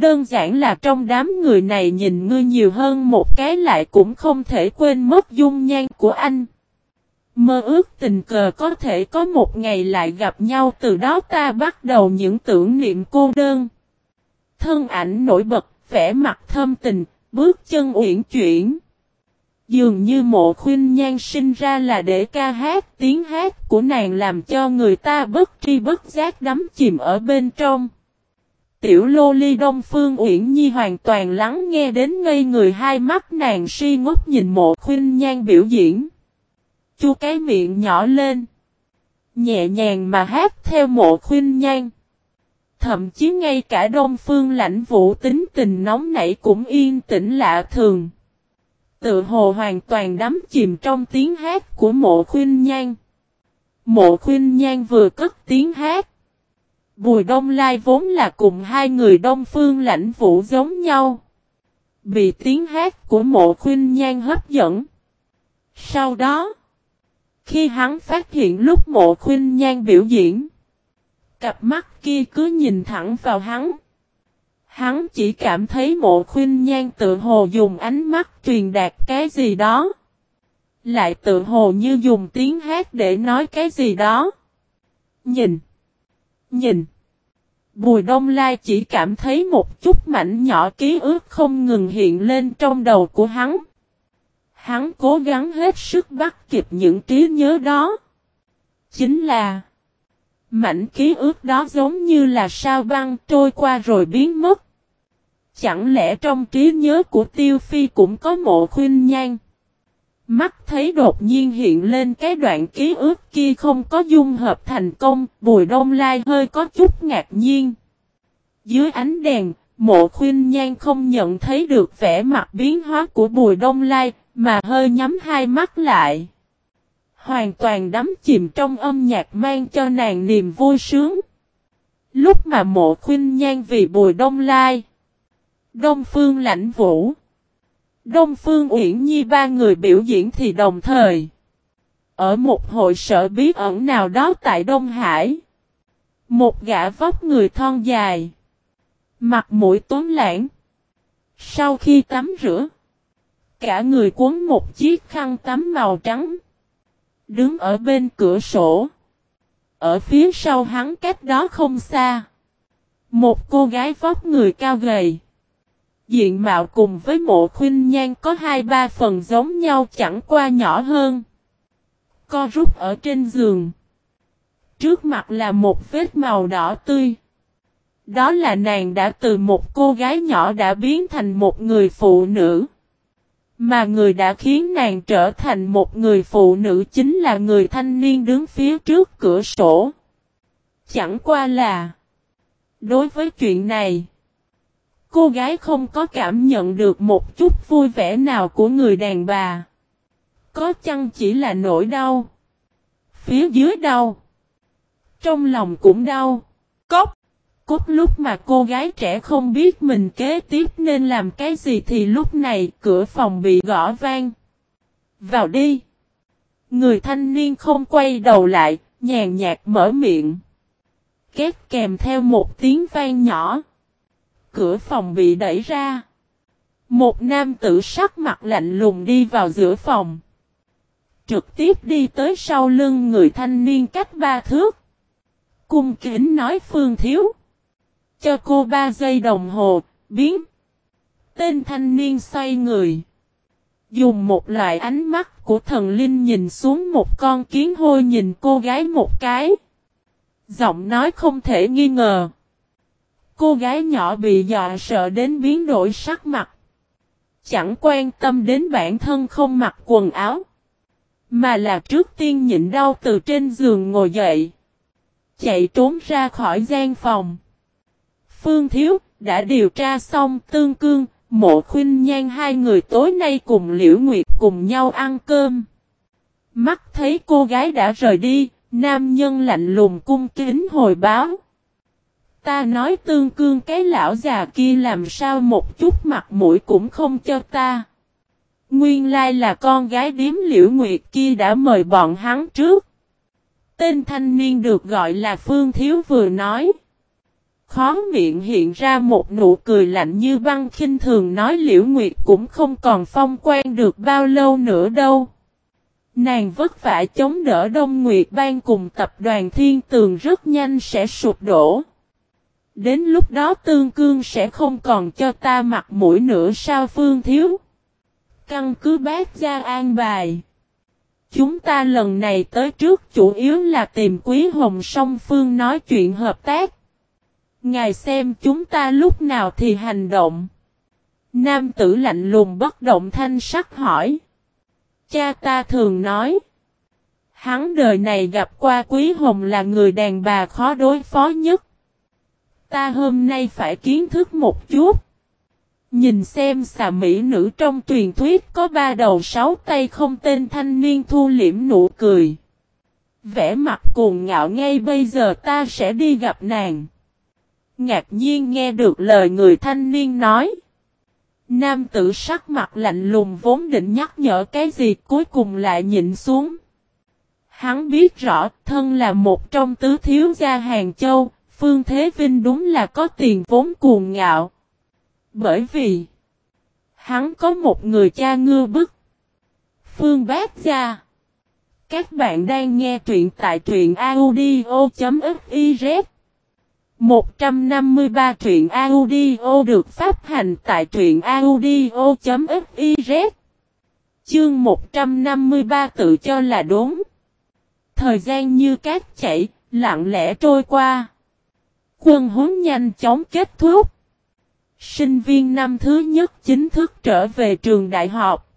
Đơn giản là trong đám người này nhìn ngươi nhiều hơn một cái lại cũng không thể quên mất dung nhan của anh. Mơ ước tình cờ có thể có một ngày lại gặp nhau từ đó ta bắt đầu những tưởng niệm cô đơn. Thân ảnh nổi bật, vẻ mặt thâm tình, bước chân uyển chuyển. Dường như mộ khuyên nhan sinh ra là để ca hát, tiếng hát của nàng làm cho người ta bất tri bất giác đắm chìm ở bên trong. Tiểu lô ly đông phương uyển nhi hoàn toàn lắng nghe đến ngây người hai mắt nàng si ngốc nhìn mộ khuyên nhan biểu diễn. Chu cái miệng nhỏ lên. Nhẹ nhàng mà hát theo mộ khuyên nhan. Thậm chí ngay cả đông phương lãnh vũ tính tình nóng nảy cũng yên tĩnh lạ thường. Tự hồ hoàn toàn đắm chìm trong tiếng hát của mộ khuyên nhan. Mộ khuyên nhan vừa cất tiếng hát. Bùi Đông Lai vốn là cùng hai người Đông Phương lãnh vũ giống nhau. Bị tiếng hát của mộ khuyên nhan hấp dẫn. Sau đó, khi hắn phát hiện lúc mộ khuyên nhan biểu diễn, cặp mắt kia cứ nhìn thẳng vào hắn. Hắn chỉ cảm thấy mộ khuyên nhan tự hồ dùng ánh mắt truyền đạt cái gì đó. Lại tự hồ như dùng tiếng hát để nói cái gì đó. Nhìn. Nhìn. Bùi Đông Lai chỉ cảm thấy một chút mảnh nhỏ ký ức không ngừng hiện lên trong đầu của hắn. Hắn cố gắng hết sức bắt kịp những trí nhớ đó. Chính là, Mảnh ký ức đó giống như là sao băng trôi qua rồi biến mất. Chẳng lẽ trong trí nhớ của Tiêu Phi cũng có mộ khuyên nhan? Mắt thấy đột nhiên hiện lên cái đoạn ký ức kia không có dung hợp thành công, Bùi Đông Lai hơi có chút ngạc nhiên. Dưới ánh đèn, mộ khuyên nhan không nhận thấy được vẻ mặt biến hóa của Bùi Đông Lai, mà hơi nhắm hai mắt lại. Hoàn toàn đắm chìm trong âm nhạc mang cho nàng niềm vui sướng. Lúc mà mộ khuyên nhan vì Bùi Đông Lai. Đông Phương Lãnh Vũ. Đông Phương Uyển Nhi ba người biểu diễn thì đồng thời. Ở một hội sở bí ẩn nào đó tại Đông Hải. Một gã vóc người thon dài. Mặt mũi tốn lãng. Sau khi tắm rửa. Cả người cuốn một chiếc khăn tắm màu trắng. Đứng ở bên cửa sổ. Ở phía sau hắn cách đó không xa. Một cô gái vóc người cao gầy. Diện mạo cùng với mộ khuyên nhan có hai ba phần giống nhau chẳng qua nhỏ hơn. Co rút ở trên giường. Trước mặt là một vết màu đỏ tươi. Đó là nàng đã từ một cô gái nhỏ đã biến thành một người phụ nữ. Mà người đã khiến nàng trở thành một người phụ nữ chính là người thanh niên đứng phía trước cửa sổ. Chẳng qua là, Đối với chuyện này Cô gái không có cảm nhận được một chút vui vẻ nào của người đàn bà. Có chăng chỉ là nỗi đau. Phía dưới đau. Trong lòng cũng đau. Cốc. Cốt lúc mà cô gái trẻ không biết mình kế tiếp nên làm cái gì thì lúc này cửa phòng bị gõ vang. Vào đi. Người thanh niên không quay đầu lại, nhàn nhạt mở miệng. Két kèm theo một tiếng vang nhỏ cửa phòng bị đẩy ra. Một nam tử sắc mặt lạnh lùng đi vào giữa phòng. Trực tiếp đi tới sau lưng người thanh niên cách ba thước. Cung kính nói Phương Thiếu. Cho cô ba giây đồng hồ, biến. Tên thanh niên xoay người. Dùng một loại ánh mắt của thần linh nhìn xuống một con kiến hôi nhìn cô gái một cái. Giọng nói không thể nghi ngờ. Cô gái nhỏ bị dọa sợ đến biến đổi sắc mặt. Chẳng quan tâm đến bản thân không mặc quần áo. Mà là trước tiên nhịn đau từ trên giường ngồi dậy. Chạy trốn ra khỏi gian phòng. Phương Thiếu đã điều tra xong tương cương, mộ khuyên nhan hai người tối nay cùng Liễu Nguyệt cùng nhau ăn cơm. Mắt thấy cô gái đã rời đi, nam nhân lạnh lùng cung kính hồi báo. Ta nói tương cương cái lão già kia làm sao một chút mặt mũi cũng không cho ta. Nguyên lai là con gái điếm liễu nguyệt kia đã mời bọn hắn trước. Tên thanh niên được gọi là Phương Thiếu vừa nói. Khó miệng hiện ra một nụ cười lạnh như băng khinh thường nói Liễu Nguyệt cũng không còn phong quan được bao lâu nữa đâu. Nàng vất vả chống đỡ Đông Nguyệt Bang cùng tập đoàn Thiên Tường rất nhanh sẽ sụp đổ. Đến lúc đó tương cương sẽ không còn cho ta mặt mũi nữa sao Phương Thiếu. Căn cứ bác gia an bài. Chúng ta lần này tới trước chủ yếu là tìm Quý Hồng song Phương nói chuyện hợp tác. Ngài xem chúng ta lúc nào thì hành động. Nam tử lạnh lùng bất động thanh sắc hỏi. Cha ta thường nói. Hắn đời này gặp qua Quý Hồng là người đàn bà khó đối phó nhất. Ta hôm nay phải kiến thức một chút. Nhìn xem xà mỹ nữ trong truyền thuyết có ba đầu sáu tay không tên thanh niên thu liễm nụ cười. Vẽ mặt cuồng ngạo ngay bây giờ ta sẽ đi gặp nàng. Ngạc nhiên nghe được lời người thanh niên nói. Nam tử sắc mặt lạnh lùng vốn định nhắc nhở cái gì cuối cùng lại nhịn xuống. Hắn biết rõ thân là một trong tứ thiếu gia Hàng Châu, Phương Thế Vinh đúng là có tiền vốn cuồng ngạo. Bởi vì hắn có một người cha ngư bức. Phương Bác Gia Các bạn đang nghe truyện tại truyện audio.fif 153 truyện audio được phát hành tại truyện audio.fiz Chương 153 tự cho là đúng. Thời gian như cát chảy, lặng lẽ trôi qua. Quân huấn nhanh chóng kết thúc. Sinh viên năm thứ nhất chính thức trở về trường đại học.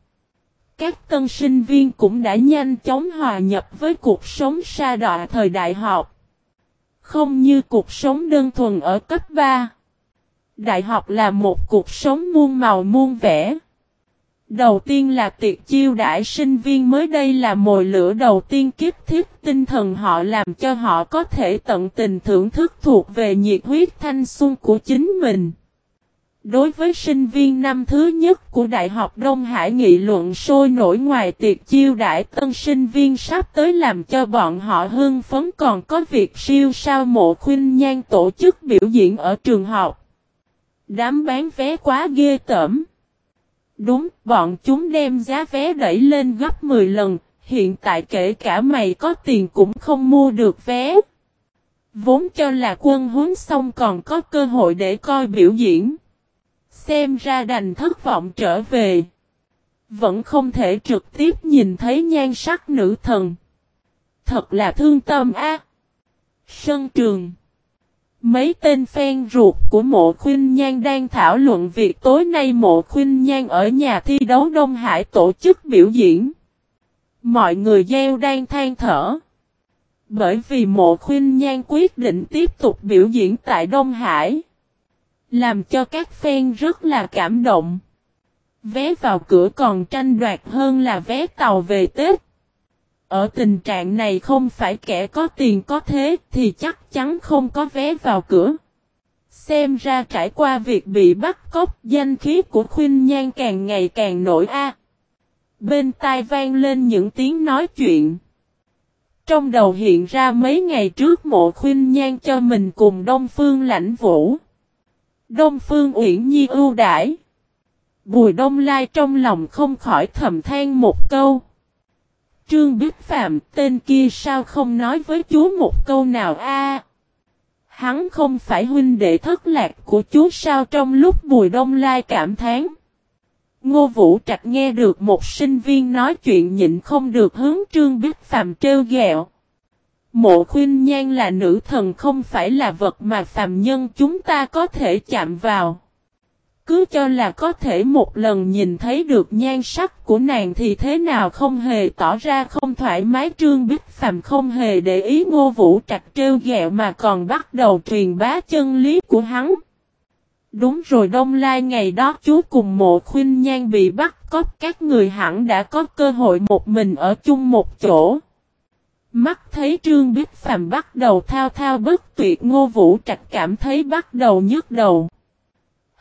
Các tân sinh viên cũng đã nhanh chóng hòa nhập với cuộc sống sa đọa thời đại học. Không như cuộc sống đơn thuần ở cấp 3. Đại học là một cuộc sống muôn màu muôn vẻ. Đầu tiên là tiệc chiêu đãi sinh viên, mới đây là mồi lửa đầu tiên kiếp thiết tinh thần họ làm cho họ có thể tận tình thưởng thức thuộc về nhiệt huyết thanh xuân của chính mình. Đối với sinh viên năm thứ nhất của Đại học Đông Hải, nghị luận sôi nổi ngoài tiệc chiêu đãi tân sinh viên sắp tới làm cho bọn họ hưng phấn còn có việc siêu sao mộ khuyên nhan tổ chức biểu diễn ở trường học. Đám bán vé quá ghê tởm. Đúng, bọn chúng đem giá vé đẩy lên gấp 10 lần, hiện tại kể cả mày có tiền cũng không mua được vé. Vốn cho là quân huấn xong còn có cơ hội để coi biểu diễn. Xem ra đành thất vọng trở về. Vẫn không thể trực tiếp nhìn thấy nhan sắc nữ thần. Thật là thương tâm a. Sân trường. Mấy tên phen ruột của mộ khuyên nhan đang thảo luận việc tối nay mộ khuyên nhan ở nhà thi đấu Đông Hải tổ chức biểu diễn. Mọi người gieo đang than thở. Bởi vì mộ khuyên nhan quyết định tiếp tục biểu diễn tại Đông Hải. Làm cho các fan rất là cảm động. Vé vào cửa còn tranh đoạt hơn là vé tàu về Tết. Ở tình trạng này không phải kẻ có tiền có thế thì chắc chắn không có vé vào cửa. Xem ra trải qua việc bị bắt cóc, danh khí của khuyên nhan càng ngày càng nổi a. Bên tai vang lên những tiếng nói chuyện. Trong đầu hiện ra mấy ngày trước mộ khuyên nhan cho mình cùng Đông Phương lãnh vũ. Đông Phương Uyển Nhi ưu đãi. Bùi Đông Lai trong lòng không khỏi thầm than một câu. Trương Bích Phạm, tên kia sao không nói với chú một câu nào a? Hắn không phải huynh đệ thất lạc của chú sao trong lúc Bùi Đông Lai cảm thán. Ngô Vũ Trạch nghe được một sinh viên nói chuyện nhịn không được hướng Trương Bích Phạm trêu ghẹo. Mộ khuyên nhan là nữ thần không phải là vật mà phàm nhân chúng ta có thể chạm vào. Cứ cho là có thể một lần nhìn thấy được nhan sắc của nàng thì thế nào không hề tỏ ra không thoải mái trương bích phàm không hề để ý ngô vũ trạch trêu ghẹo mà còn bắt đầu truyền bá chân lý của hắn. Đúng rồi, đông lai ngày đó chú cùng mộ khuyên nhan bị bắt cóc các người hẳn đã có cơ hội một mình ở chung một chỗ. Mắt thấy Trương Bích Phàm bắt đầu thao thao bất tuyệt, ngô vũ trạch cảm thấy bắt đầu nhức đầu.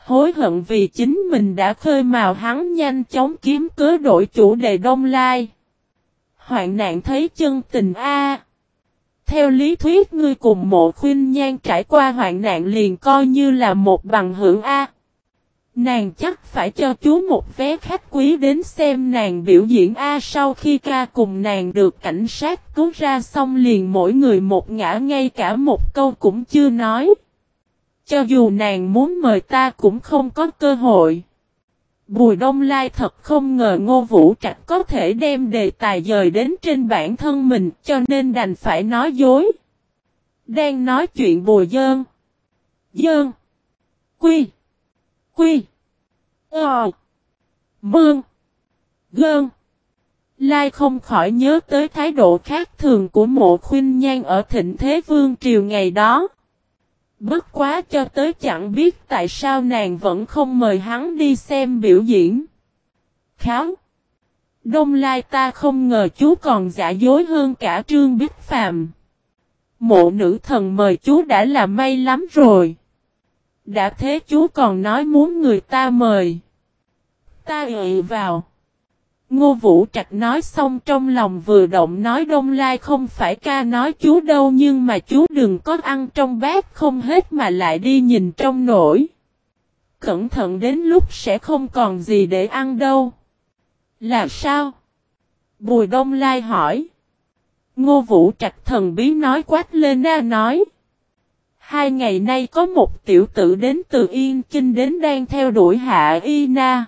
Hối hận vì chính mình đã khơi mào hắn nhanh chóng kiếm cớ đổi chủ đề đông lai. Hoạn nạn thấy chân tình A. Theo lý thuyết ngươi cùng mộ khuyên nhan trải qua hoạn nạn liền coi như là một bằng hưởng A. Nàng chắc phải cho chú một vé khách quý đến xem nàng biểu diễn A sau khi ca cùng nàng được cảnh sát cứu ra xong liền mỗi người một ngã ngay cả một câu cũng chưa nói. Cho dù nàng muốn mời ta cũng không có cơ hội. Bùi Đông Lai thật không ngờ Ngô Vũ Trạch có thể đem đề tài dời đến trên bản thân mình, cho nên đành phải nói dối. Đang nói chuyện Bùi Dơn. Dơn. Quy. Quy. Ờ. Mương. Gơn. Lai không khỏi nhớ tới thái độ khác thường của mộ khuyên nhan ở thịnh thế vương triều ngày đó. Bất quá cho tới chẳng biết tại sao nàng vẫn không mời hắn đi xem biểu diễn. Kháo. Đông Lai ta không ngờ chú còn giả dối hơn cả Trương Bích phàm. Mộ nữ thần mời chú đã là may lắm rồi. Đã thế chú còn nói muốn người ta mời. Ta ị vào. Ngô Vũ Trạch nói xong trong lòng vừa động nói Đông Lai không phải ca nói chú đâu nhưng mà chú đừng có ăn trong bát không hết mà lại đi nhìn trong nổi. Cẩn thận đến lúc sẽ không còn gì để ăn đâu. Là sao? Bùi Đông Lai hỏi. Ngô Vũ Trạch thần bí nói quát lên na nói. Hai ngày nay có một tiểu tử đến từ Yên Kinh đến đang theo đuổi Hạ Y Na.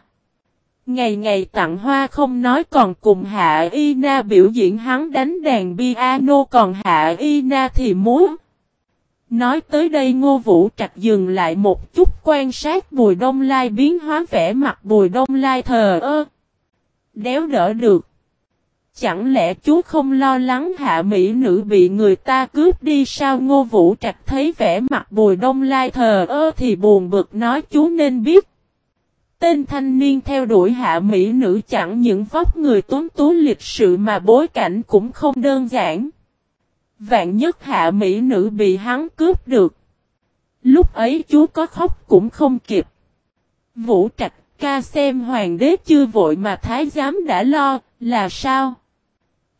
Ngày ngày tặng hoa không nói còn cùng Hạ Y Na biểu diễn hắn đánh đàn piano còn Hạ Y Na thì múa. Nói tới đây Ngô Vũ Trạch dừng lại một chút quan sát Bùi Đông Lai biến hóa vẻ mặt Bùi Đông Lai thờ ơ. Đéo đỡ được. Chẳng lẽ chú không lo lắng hạ mỹ nữ bị người ta cướp đi sao Ngô Vũ Trạch thấy vẻ mặt Bùi Đông Lai thờ ơ thì buồn bực nói, chú nên biết. Tên thanh niên theo đuổi hạ mỹ nữ chẳng những vóc người tuấn tú lịch sự mà bối cảnh cũng không đơn giản. Vạn nhất hạ mỹ nữ bị hắn cướp được. Lúc ấy chú có khóc cũng không kịp. Vũ trạch ca xem hoàng đế chưa vội mà thái giám đã lo, là sao?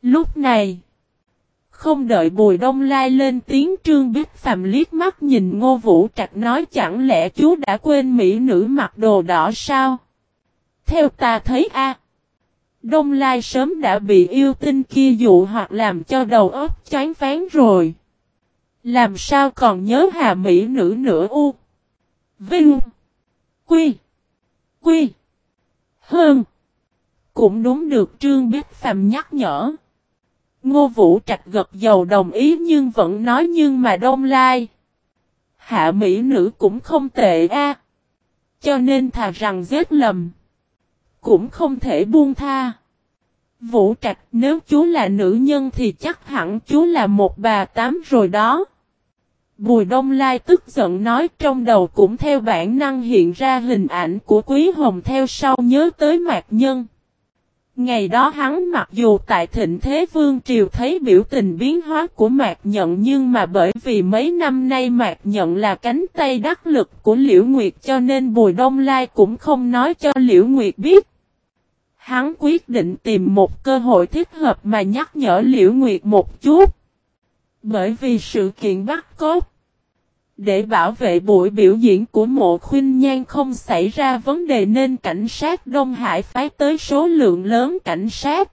Lúc này, không đợi Bùi Đông Lai lên tiếng, Trương Bích Phạm liếc mắt nhìn Ngô Vũ Trạch nói, chẳng lẽ chú đã quên mỹ nữ mặc đồ đỏ sao? Theo ta thấy a, Đông Lai sớm đã bị yêu tinh kia dụ hoặc làm cho đầu óc chán phán rồi. Làm sao còn nhớ hà mỹ nữ nữa u? Vinh. Quy. Quy. Hơn. Cũng đúng được, Trương Bích Phạm nhắc nhở. Ngô Vũ Trạch gật dầu đồng ý nhưng vẫn nói nhưng mà đông lai. Hạ Mỹ nữ cũng không tệ a, Cho nên thà rằng giết lầm. Cũng không thể buông tha. Vũ Trạch nếu chú là nữ nhân thì chắc hẳn chú là một bà tám rồi đó. Bùi Đông Lai tức giận nói trong đầu cũng theo bản năng hiện ra hình ảnh của Quý Hồng theo sau nhớ tới Mạc Nhân. Ngày đó hắn mặc dù tại thịnh thế vương triều thấy biểu tình biến hóa của Mạc Nhận nhưng mà bởi vì mấy năm nay Mạc Nhận là cánh tay đắc lực của Liễu Nguyệt cho nên Bùi Đông Lai cũng không nói cho Liễu Nguyệt biết. Hắn quyết định tìm một cơ hội thích hợp mà nhắc nhở Liễu Nguyệt một chút. Bởi vì sự kiện bắt cốt. Để bảo vệ buổi biểu diễn của mộ khuyên nhan không xảy ra vấn đề nên cảnh sát Đông Hải phái tới số lượng lớn cảnh sát.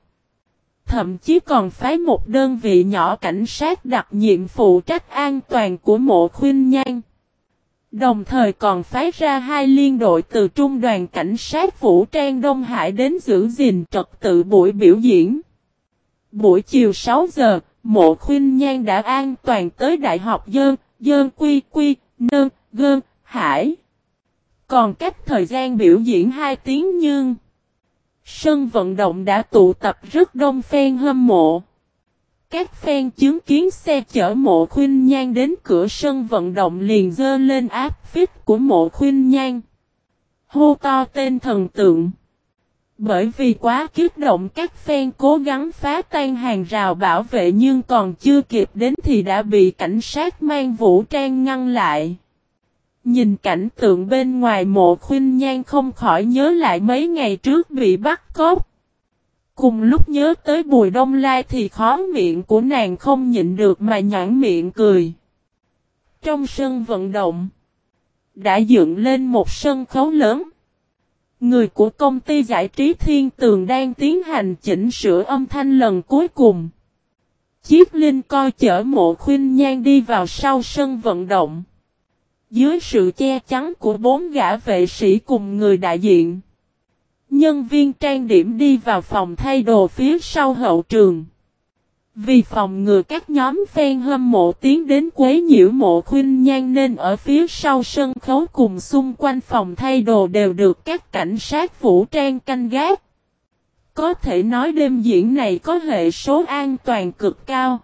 Thậm chí còn phái một đơn vị nhỏ cảnh sát đặc nhiệm phụ trách an toàn của mộ khuyên nhan. Đồng thời còn phái ra hai liên đội từ trung đoàn cảnh sát vũ trang Đông Hải đến giữ gìn trật tự buổi biểu diễn. Buổi chiều 6 giờ, mộ khuyên nhan đã an toàn tới Đại học Dơn, Dơn Quy Quy, Nơn, Gơn, Hải. Còn cách thời gian biểu diễn 2 tiếng nhưng... Sân vận động đã tụ tập rất đông phen hâm mộ. Các phen chứng kiến xe chở mộ khuyên nhan đến cửa sân vận động liền dơ lên áp phích của mộ khuyên nhan. Hô to tên thần tượng. Bởi vì quá kiếp động các phen cố gắng phá tan hàng rào bảo vệ nhưng còn chưa kịp đến thì đã bị cảnh sát mang vũ trang ngăn lại. Nhìn cảnh tượng bên ngoài mộ khuyên nhan không khỏi nhớ lại mấy ngày trước bị bắt cóc. Cùng lúc nhớ tới Bùi Đông Lai thì khó miệng của nàng không nhịn được mà nhãn miệng cười. Trong sân vận động, đã dựng lên một sân khấu lớn. Người của công ty giải trí Thiên Tường đang tiến hành chỉnh sửa âm thanh lần cuối cùng. Chiếc linh coi chở mộ khuyên nhan đi vào sau sân vận động. Dưới sự che chắn của bốn gã vệ sĩ cùng người đại diện. Nhân viên trang điểm đi vào phòng thay đồ phía sau hậu trường. Vì phòng ngừa các nhóm fan hâm mộ tiến đến quấy nhiễu mộ khuyên nhan nên ở phía sau sân khấu cùng xung quanh phòng thay đồ đều được các cảnh sát vũ trang canh gác. Có thể nói đêm diễn này có hệ số an toàn cực cao.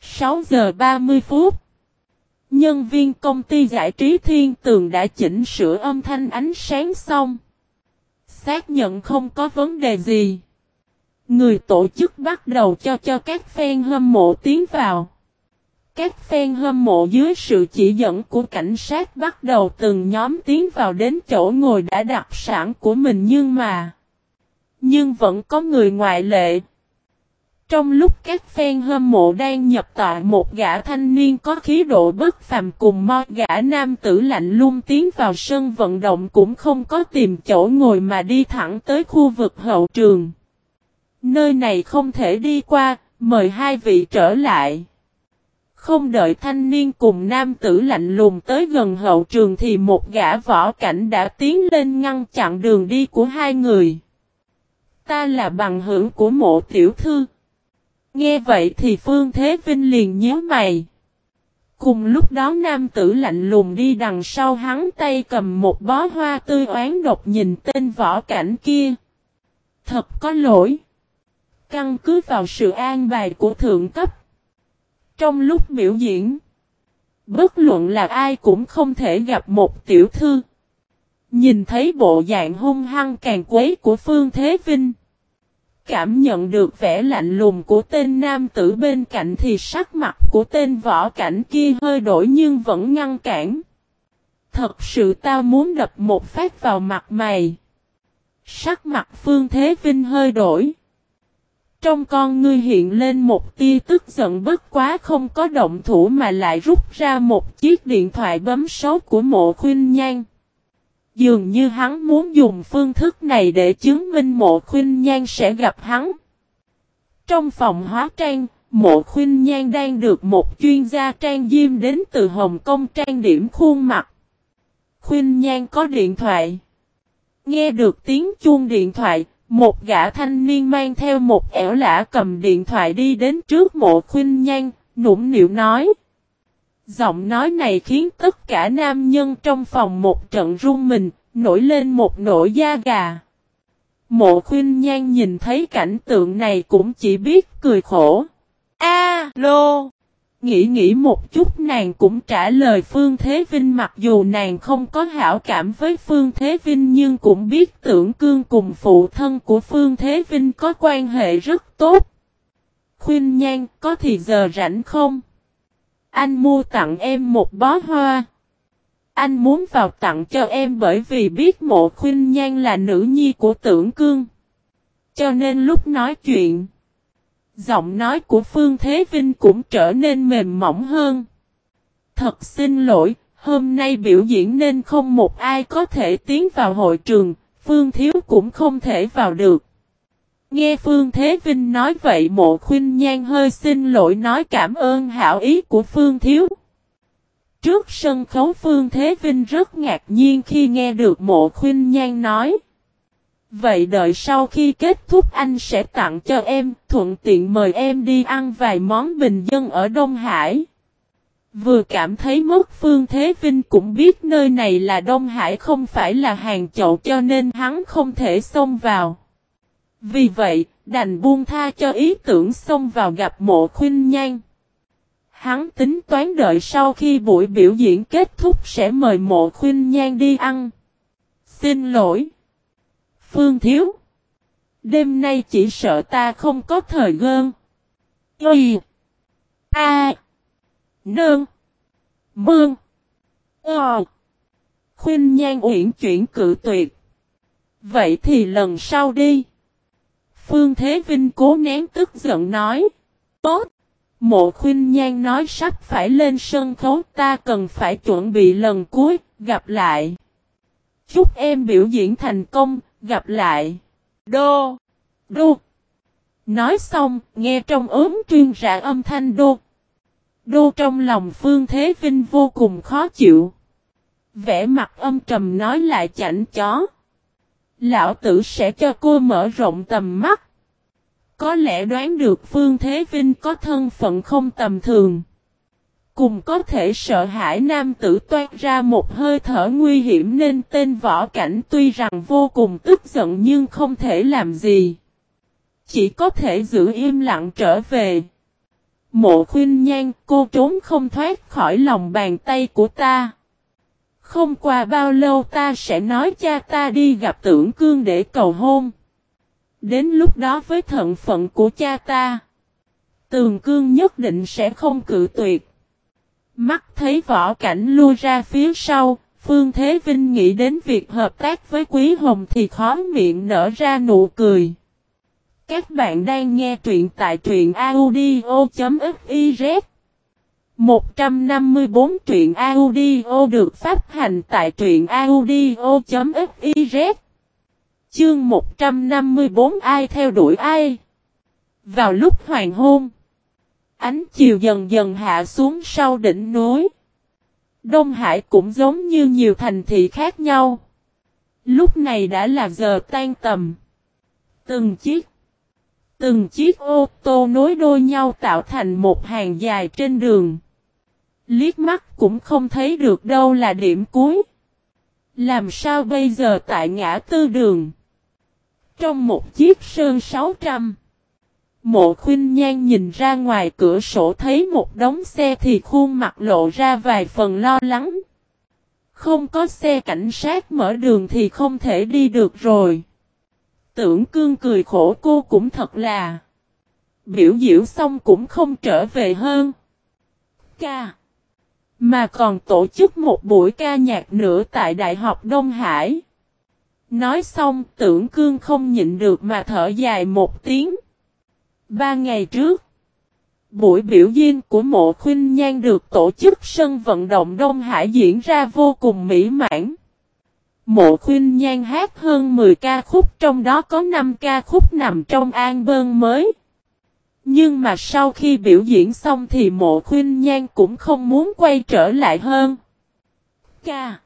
6 giờ 30 phút. Nhân viên công ty giải trí Thiên Tường đã chỉnh sửa âm thanh ánh sáng xong. Xác nhận không có vấn đề gì. Người tổ chức bắt đầu cho cho các fan hâm mộ tiến vào. Các fan hâm mộ dưới sự chỉ dẫn của cảnh sát bắt đầu từng nhóm tiến vào đến chỗ ngồi đã đặt sẵn của mình nhưng mà, Nhưng vẫn có người ngoại lệ Trong lúc các fan hâm mộ đang nhập tọa một gã thanh niên có khí độ bất phàm cùng mo gã nam tử lạnh lung tiến vào sân vận động cũng không có tìm chỗ ngồi mà đi thẳng tới khu vực hậu trường Nơi này không thể đi qua, mời hai vị trở lại. Không đợi thanh niên cùng nam tử lạnh lùng tới gần hậu trường thì một gã võ cảnh đã tiến lên ngăn chặn đường đi của hai người. Ta là bằng hữu của mộ tiểu thư. Nghe vậy thì Phương Thế Vinh liền nhớ mày. Cùng lúc đó nam tử lạnh lùng đi đằng sau hắn tay cầm một bó hoa tươi oán độc nhìn tên võ cảnh kia. Thật có lỗi. Căn cứ vào sự an bài của thượng cấp. Trong lúc biểu diễn, bất luận là ai cũng không thể gặp một tiểu thư. Nhìn thấy bộ dạng hung hăng càng quấy của Phương Thế Vinh. Cảm nhận được vẻ lạnh lùng của tên nam tử bên cạnh thì sắc mặt của tên võ cảnh kia hơi đổi nhưng vẫn ngăn cản. Thật sự tao muốn đập một phát vào mặt mày. Sắc mặt Phương Thế Vinh hơi đổi. Trong con ngươi hiện lên một tia tức giận bất quá không có động thủ mà lại rút ra một chiếc điện thoại bấm số của mộ khuyên nhan. Dường như hắn muốn dùng phương thức này để chứng minh mộ khuyên nhan sẽ gặp hắn. Trong phòng hóa trang, mộ khuyên nhan đang được một chuyên gia trang diêm đến từ Hồng Kông trang điểm khuôn mặt. Khuyên nhan có điện thoại. Nghe được tiếng chuông điện thoại, một gã thanh niên mang theo một ẻo lã cầm điện thoại đi đến trước mộ khuyên nhan, nũng nịu nói. Giọng nói này khiến tất cả nam nhân trong phòng một trận run mình, nổi lên một nỗi da gà. Mộ khuyên nhan nhìn thấy cảnh tượng này cũng chỉ biết cười khổ. A-lô! Nghĩ nghĩ một chút nàng cũng trả lời Phương Thế Vinh mặc dù nàng không có hảo cảm với Phương Thế Vinh nhưng cũng biết tưởng cương cùng phụ thân của Phương Thế Vinh có quan hệ rất tốt. Khuyên nhan, có thì giờ rảnh không? Anh mua tặng em một bó hoa. Anh muốn vào tặng cho em bởi vì biết mộ khuyên nhan là nữ nhi của tưởng cương. Cho nên lúc nói chuyện. Giọng nói của Phương Thế Vinh cũng trở nên mềm mỏng hơn. Thật xin lỗi, hôm nay biểu diễn nên không một ai có thể tiến vào hội trường, Phương Thiếu cũng không thể vào được. Nghe Phương Thế Vinh nói vậy mộ khuyên nhan hơi xin lỗi nói cảm ơn hảo ý của Phương Thiếu. Trước sân khấu Phương Thế Vinh rất ngạc nhiên khi nghe được mộ khuyên nhan nói. Vậy đợi sau khi kết thúc anh sẽ tặng cho em, thuận tiện mời em đi ăn vài món bình dân ở Đông Hải. Vừa cảm thấy mất Phương Thế Vinh cũng biết nơi này là Đông Hải không phải là hàng chậu cho nên hắn không thể xông vào. Vì vậy, đành buông tha cho ý tưởng xông vào gặp mộ khuyên nhan. Hắn tính toán đợi sau khi buổi biểu diễn kết thúc sẽ mời mộ khuyên nhan đi ăn. Xin lỗi. Phương Thiếu. Đêm nay chỉ sợ ta không có thời gơn. Y. A. Nương. Mương. Ờ. Khuyên nhan uyển chuyển cự tuyệt. Vậy thì lần sau đi. Phương Thế Vinh cố nén tức giận nói. Tốt! Mộ khuyên nhan nói sắp phải lên sân khấu ta cần phải chuẩn bị lần cuối, gặp lại. Chúc em biểu diễn thành công, gặp lại. Đô! Đô! Nói xong, nghe trong ốm truyền rạ âm thanh đô. Đô trong lòng Phương Thế Vinh vô cùng khó chịu. Vẽ mặt âm trầm nói lại chảnh chó. Lão tử sẽ cho cô mở rộng tầm mắt. Có lẽ đoán được Phương Thế Vinh có thân phận không tầm thường. Cùng có thể sợ hãi nam tử toát ra một hơi thở nguy hiểm nên tên võ cảnh tuy rằng vô cùng tức giận nhưng không thể làm gì. Chỉ có thể giữ im lặng trở về. Mộ khuyên nhan, cô trốn không thoát khỏi lòng bàn tay của ta. Không qua bao lâu ta sẽ nói cha ta đi gặp tưởng cương để cầu hôn. Đến lúc đó với thận phận của cha ta. Tường cương nhất định sẽ không cự tuyệt. Mắt thấy võ cảnh lui ra phía sau, Phương Thế Vinh nghĩ đến việc hợp tác với Quý Hồng thì khó miệng nở ra nụ cười. Các bạn đang nghe truyện tại truyện audio.fiz 154 truyện audio được phát hành tại truyện audio.fiz Chương 154 ai theo đuổi ai? Vào lúc hoàng hôn Ánh chiều dần dần hạ xuống sau đỉnh núi Đông Hải cũng giống như nhiều thành thị khác nhau Lúc này đã là giờ tan tầm Từng chiếc Từng chiếc ô tô nối đôi nhau tạo thành một hàng dài trên đường. Liếc mắt cũng không thấy được đâu là điểm cuối. Làm sao bây giờ tại ngã tư đường? Trong một chiếc sơn 600. Mộ khuyên nhan nhìn ra ngoài cửa sổ thấy một đống xe thì khuôn mặt lộ ra vài phần lo lắng. Không có xe cảnh sát mở đường thì không thể đi được rồi. Tưởng cương cười khổ cô cũng thật là. Biểu diễn xong cũng không trở về hơn. Ca. Mà còn tổ chức một buổi ca nhạc nữa tại Đại học Đông Hải. Nói xong, tưởng cương không nhịn được mà thở dài một tiếng. Ba ngày trước. Buổi biểu diễn của mộ khuyên nhan được tổ chức sân vận động Đông Hải diễn ra vô cùng mỹ mãn. Mộ khuyên nhan hát hơn 10 ca khúc, trong đó có 5 ca khúc nằm trong an bơn mới. Nhưng mà sau khi biểu diễn xong thì mộ khuyên nhan cũng không muốn quay trở lại hơn. Ca.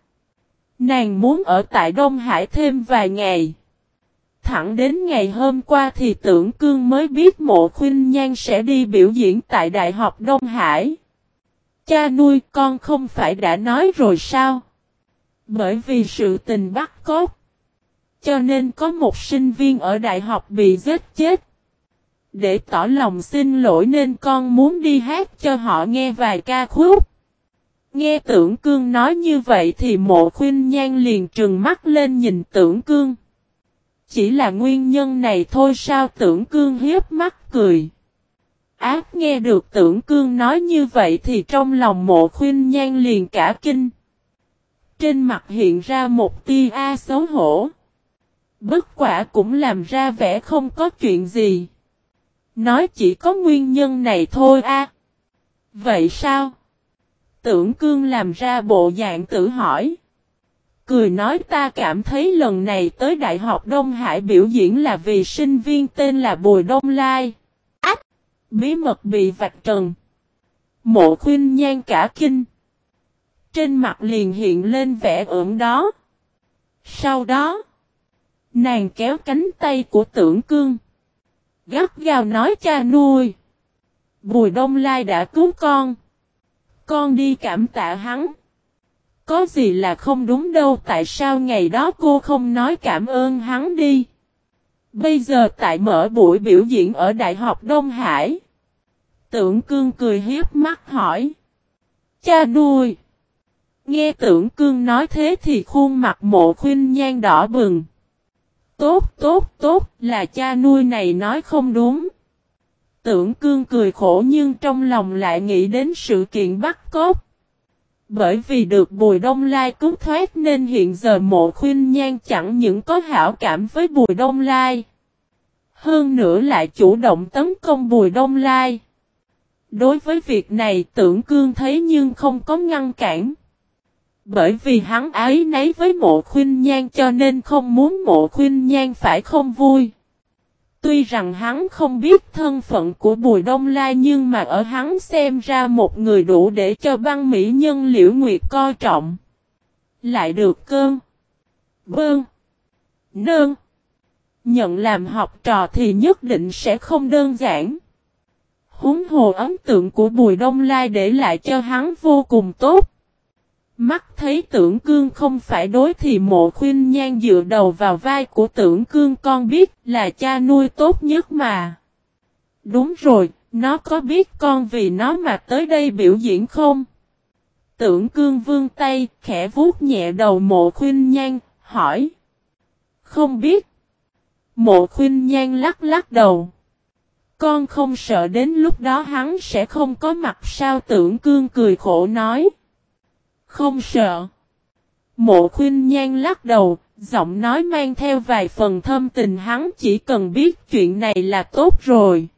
Nàng muốn ở tại Đông Hải thêm vài ngày. Thẳng đến ngày hôm qua thì tưởng cương mới biết mộ khuyên nhan sẽ đi biểu diễn tại Đại học Đông Hải. Cha nuôi con không phải đã nói rồi sao? Bởi vì sự tình bắt cốt. Cho nên có một sinh viên ở đại học bị giết chết. Để tỏ lòng xin lỗi nên con muốn đi hát cho họ nghe vài ca khúc. Nghe tưởng cương nói như vậy thì mộ khuyên nhan liền trừng mắt lên nhìn tưởng cương. Chỉ là nguyên nhân này thôi sao tưởng cương hiếp mắt cười. Ác nghe được tưởng cương nói như vậy thì trong lòng mộ khuyên nhan liền cả kinh. Trên mặt hiện ra một tia a xấu hổ. Bất quả cũng làm ra vẻ không có chuyện gì. Nói chỉ có nguyên nhân này thôi a. Vậy sao? Tưởng cương làm ra bộ dạng tự hỏi. Cười nói ta cảm thấy lần này tới Đại học Đông Hải biểu diễn là vì sinh viên tên là Bùi Đông Lai. Ách! Bí mật bị vạch trần. Mộ khuyên nhan cả kinh. Trên mặt liền hiện lên vẻ ửng đó. Sau đó, nàng kéo cánh tay của tưởng cương. Gắt gào nói cha nuôi. Bùi Đông Lai đã cứu con. Con đi cảm tạ hắn. Có gì là không đúng đâu tại sao ngày đó cô không nói cảm ơn hắn đi. Bây giờ tại mở buổi biểu diễn ở Đại học Đông Hải. Tưởng cương cười hiếp mắt hỏi. Cha nuôi. Nghe tưởng cương nói thế thì khuôn mặt mộ khuyên nhan đỏ bừng. Tốt, tốt, tốt, là cha nuôi này nói không đúng. Tưởng cương cười khổ nhưng trong lòng lại nghĩ đến sự kiện bắt cốt. Bởi vì được Bùi Đông Lai cứu thoát nên hiện giờ mộ khuyên nhan chẳng những có hảo cảm với Bùi Đông Lai. Hơn nữa lại chủ động tấn công Bùi Đông Lai. Đối với việc này tưởng cương thấy nhưng không có ngăn cản. Bởi vì hắn ái nấy với mộ khuyên nhan cho nên không muốn mộ khuyên nhan phải không vui. Tuy rằng hắn không biết thân phận của Bùi Đông Lai nhưng mà ở hắn xem ra một người đủ để cho băng mỹ nhân liễu nguyệt coi trọng. Lại được cơn. Bơn. Nơn. Nhận làm học trò thì nhất định sẽ không đơn giản. Húng hồ ấn tượng của Bùi Đông Lai để lại cho hắn vô cùng tốt. Mắt thấy tưởng cương không phải đối thì mộ khuyên nhan dựa đầu vào vai của tưởng cương con biết là cha nuôi tốt nhất mà. Đúng rồi, nó có biết con vì nó mà tới đây biểu diễn không? Tưởng cương vương tay, khẽ vuốt nhẹ đầu mộ khuyên nhan, hỏi. Không biết. Mộ khuyên nhan lắc lắc đầu. Con không sợ đến lúc đó hắn sẽ không có mặt sao tưởng cương cười khổ nói. Không sợ. Mộ khuyên nhan lắc đầu, giọng nói mang theo vài phần thâm tình hắn chỉ cần biết chuyện này là tốt rồi.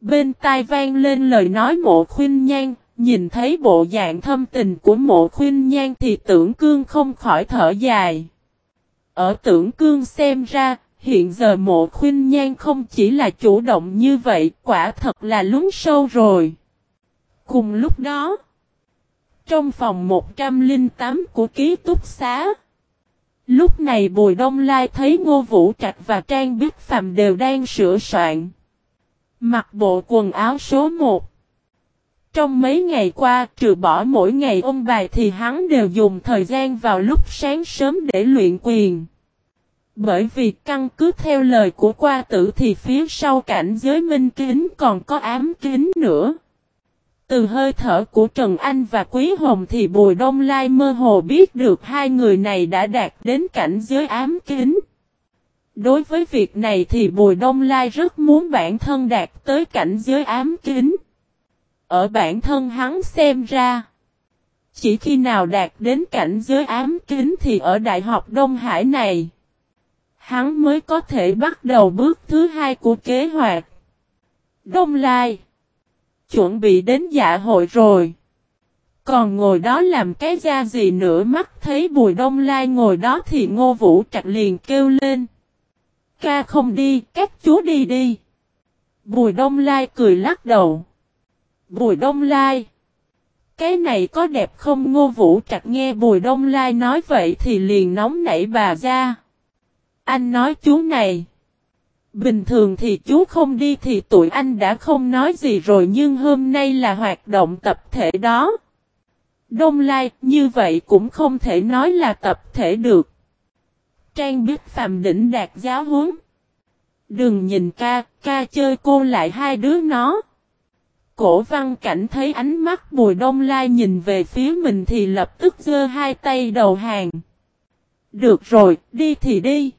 Bên tai vang lên lời nói mộ khuyên nhan, nhìn thấy bộ dạng thâm tình của mộ khuyên nhan thì tưởng cương không khỏi thở dài. Ở tưởng cương xem ra, hiện giờ mộ khuyên nhan không chỉ là chủ động như vậy, quả thật là lún sâu rồi. Cùng lúc đó, trong phòng 108 của ký túc xá. Lúc này Bùi Đông Lai thấy Ngô Vũ Trạch và Trang Bích Phạm đều đang sửa soạn. Mặc bộ quần áo số 1. Trong mấy ngày qua, trừ bỏ mỗi ngày ôn bài thì hắn đều dùng thời gian vào lúc sáng sớm để luyện quyền. Bởi vì căn cứ theo lời của qua tử thì phía sau cảnh giới minh kính còn có ám kính nữa. Từ hơi thở của Trần Anh và Quý Hồng thì Bùi Đông Lai mơ hồ biết được hai người này đã đạt đến cảnh giới ám kính. Đối với việc này thì Bùi Đông Lai rất muốn bản thân đạt tới cảnh giới ám kính. Ở bản thân hắn xem ra, chỉ khi nào đạt đến cảnh giới ám kính thì ở Đại học Đông Hải này, hắn mới có thể bắt đầu bước thứ hai của kế hoạch. Đông Lai chuẩn bị đến dạ hội rồi. Còn ngồi đó làm cái ra gì nữa mắt thấy Bùi Đông Lai ngồi đó thì Ngô Vũ Trạch liền kêu lên. Ca không đi, các chú đi đi. Bùi Đông Lai cười lắc đầu. Bùi Đông Lai. Cái này có đẹp không Ngô Vũ Trạch nghe Bùi Đông Lai nói vậy thì liền nóng nảy bà ra. Anh nói chú này. Bình thường thì chú không đi thì tụi anh đã không nói gì rồi nhưng hôm nay là hoạt động tập thể đó. Đông Lai, như vậy cũng không thể nói là tập thể được. Trang biết Phạm Đỉnh đạt giáo huấn. Đừng nhìn ca, ca chơi cô lại hai đứa nó. Cổ văn cảnh thấy ánh mắt Bùi Đông Lai nhìn về phía mình thì lập tức giơ hai tay đầu hàng. Được rồi, đi thì đi.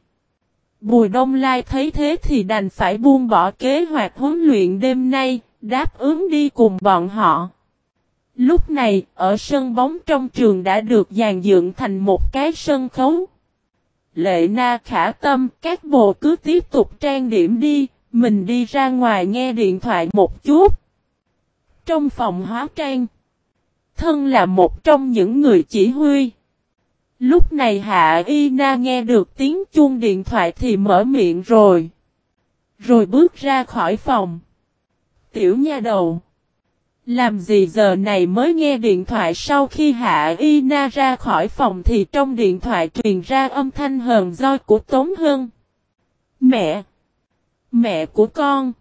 Bùi Đông Lai thấy thế thì đành phải buông bỏ kế hoạch huấn luyện đêm nay, đáp ứng đi cùng bọn họ. Lúc này, ở sân bóng trong trường đã được dàn dựng thành một cái sân khấu. Lệ na khả tâm, các bộ cứ tiếp tục trang điểm đi, mình đi ra ngoài nghe điện thoại một chút. Trong phòng hóa trang, thân là một trong những người chỉ huy. Lúc này Hạ Y Na nghe được tiếng chuông điện thoại thì mở miệng rồi. Rồi bước ra khỏi phòng. Tiểu nha đầu. Làm gì giờ này mới nghe điện thoại sau khi Hạ Y Na ra khỏi phòng thì trong điện thoại truyền ra âm thanh hờn roi của Tống Hưng. Mẹ! Mẹ của con!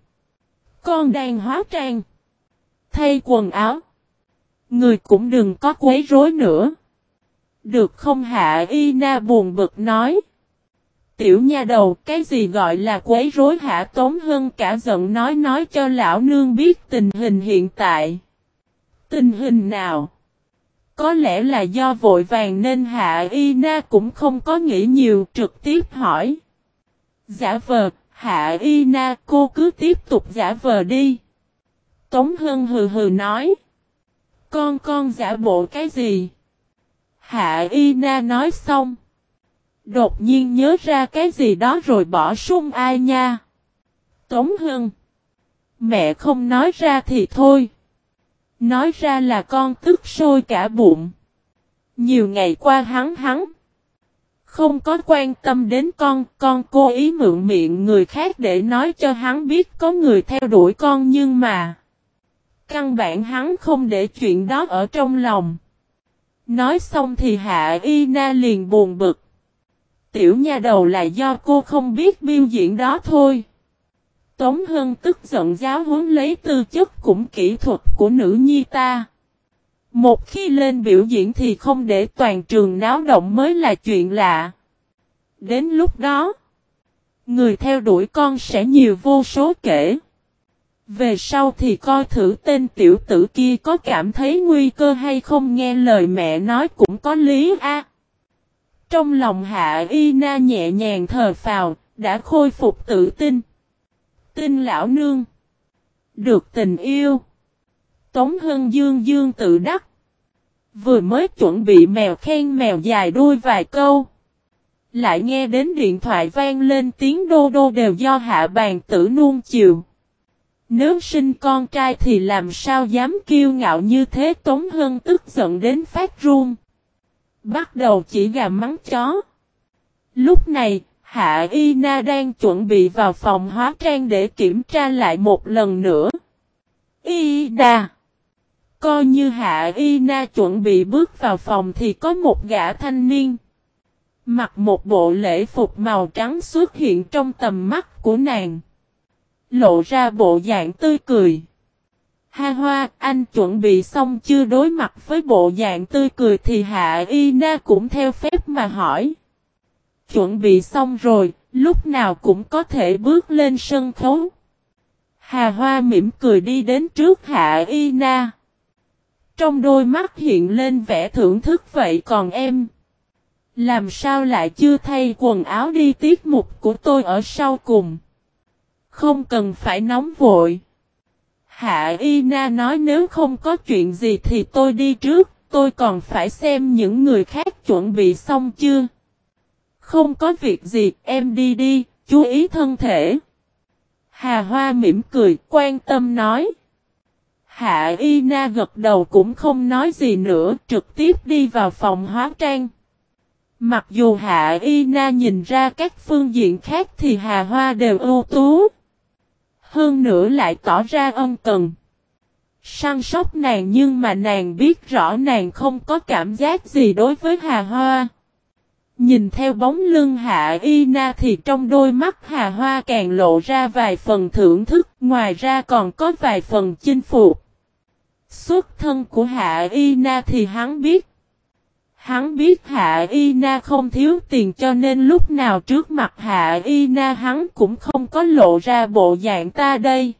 Con đang hóa trang. Thay quần áo. Người cũng đừng có quấy rối nữa. Được không hạ y na buồn bực nói. Tiểu nha đầu, cái gì gọi là quấy rối hạ tống hơn cả giận nói nói cho lão nương biết tình hình hiện tại. Tình hình nào? Có lẽ là do vội vàng nên hạ y na cũng không có nghĩ nhiều trực tiếp hỏi. Giả vờ, hạ y na cô cứ tiếp tục giả vờ đi. Tống Hân hừ hừ nói. Con con giả bộ cái gì? Hạ Y Na nói xong. Đột nhiên nhớ ra cái gì đó rồi bỏ sung ai nha. Tống Hưng. Mẹ không nói ra thì thôi. Nói ra là con tức sôi cả bụng. Nhiều ngày qua hắn hắn. Không có quan tâm đến con, con cố ý mượn miệng người khác để nói cho hắn biết có người theo đuổi con nhưng mà. Căn bản hắn không để chuyện đó ở trong lòng. Nói xong thì Hạ Y Na liền buồn bực. Tiểu nha đầu là do cô không biết biêu diễn đó thôi. Tống Hân tức giận giáo huấn lấy tư chất cũng kỹ thuật của nữ nhi ta. Một khi lên biểu diễn thì không để toàn trường náo động mới là chuyện lạ. Đến lúc đó, người theo đuổi con sẽ nhiều vô số kể. Về sau thì coi thử tên tiểu tử kia có cảm thấy nguy cơ hay không nghe lời mẹ nói cũng có lý a. Trong lòng hạ y na nhẹ nhàng thờ phào, đã khôi phục tự tin. Tin lão nương. Được tình yêu. Tống Hân Dương Dương tự đắc. Vừa mới chuẩn bị mèo khen mèo dài đuôi vài câu. Lại nghe đến điện thoại vang lên tiếng đô đô đều do hạ bàn tử nuông chiều. Nếu sinh con trai thì làm sao dám kiêu ngạo như thế Tống Hân tức giận đến phát run. Bắt đầu chỉ gà mắng chó. Lúc này, Hạ Y Na đang chuẩn bị vào phòng hóa trang để kiểm tra lại một lần nữa. Y Na Coi như Hạ Y Na chuẩn bị bước vào phòng thì có một gã thanh niên. Mặc một bộ lễ phục màu trắng xuất hiện trong tầm mắt của nàng. Lộ ra bộ dạng tươi cười. Ha hoa, anh chuẩn bị xong chưa đối mặt với bộ dạng tươi cười thì Hạ Y Na cũng theo phép mà hỏi. Chuẩn bị xong rồi, lúc nào cũng có thể bước lên sân khấu. Hà Hoa mỉm cười đi đến trước Hạ Y Na. Trong đôi mắt hiện lên vẻ thưởng thức vậy còn em. Làm sao lại chưa thay quần áo đi tiết mục của tôi ở sau cùng. Không cần phải nóng vội. Hạ Y Na nói nếu không có chuyện gì thì tôi đi trước, tôi còn phải xem những người khác chuẩn bị xong chưa. Không có việc gì, em đi đi, chú ý thân thể. Hà Hoa mỉm cười, quan tâm nói. Hạ Y Na gật đầu cũng không nói gì nữa, trực tiếp đi vào phòng hóa trang. Mặc dù Hạ Y Na nhìn ra các phương diện khác thì Hà Hoa đều ưu tú. Hơn nữa lại tỏ ra ân cần. Săn sóc nàng nhưng mà nàng biết rõ nàng không có cảm giác gì đối với Hà Hoa. Nhìn theo bóng lưng Hạ Y Na thì trong đôi mắt Hà Hoa càng lộ ra vài phần thưởng thức, ngoài ra còn có vài phần chinh phục. Xuất thân của Hạ Y Na thì hắn biết. Hắn biết Hạ Y Na không thiếu tiền cho nên lúc nào trước mặt Hạ Y Na hắn cũng không có lộ ra bộ dạng ta đây.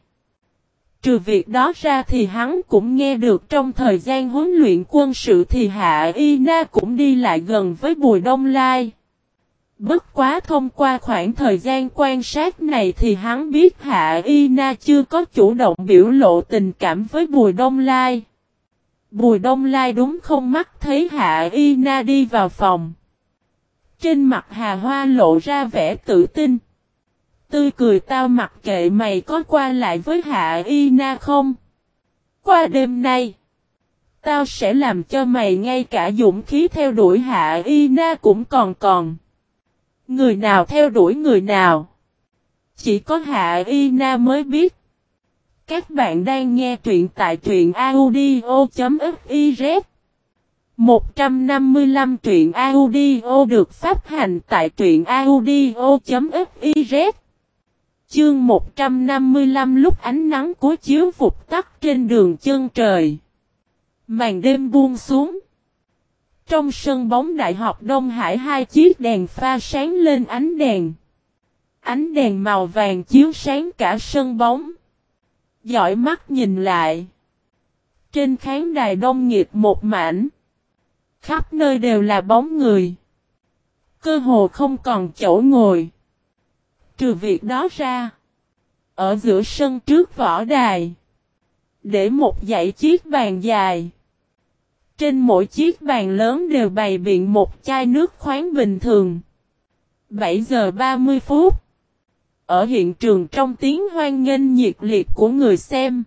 Trừ việc đó ra thì hắn cũng nghe được trong thời gian huấn luyện quân sự thì Hạ Y Na cũng đi lại gần với Bùi Đông Lai. Bất quá thông qua khoảng thời gian quan sát này thì hắn biết Hạ Y Na chưa có chủ động biểu lộ tình cảm với Bùi Đông Lai. Bùi Đông Lai đúng không mắt thấy Hạ Y Na đi vào phòng. Trên mặt Hà Hoa lộ ra vẻ tự tin. Tươi cười tao mặc kệ mày có qua lại với Hạ Y Na không? Qua đêm nay, tao sẽ làm cho mày ngay cả dũng khí theo đuổi Hạ Y Na cũng còn còn. Người nào theo đuổi người nào? Chỉ có Hạ Y Na mới biết. Các bạn đang nghe truyện tại truyện audio.fiz 155 truyện audio được phát hành tại truyện audio.fiz Chương 155 lúc ánh nắng cuối chiếu vụt tắt trên đường chân trời. Màn đêm buông xuống. Trong sân bóng đại học Đông Hải, hai chiếc đèn pha sáng lên ánh đèn. Ánh đèn màu vàng chiếu sáng cả sân bóng. Giỏi mắt nhìn lại. Trên khán đài đông nghiệp một mảnh. Khắp nơi đều là bóng người. Cơ hồ không còn chỗ ngồi. Trừ việc đó ra. Ở giữa sân trước võ đài. Để một dãy chiếc bàn dài. Trên mỗi chiếc bàn lớn đều bày biện một chai nước khoáng bình thường. 7 giờ 30 phút ở hiện trường trong tiếng hoan nghênh nhiệt liệt của người xem.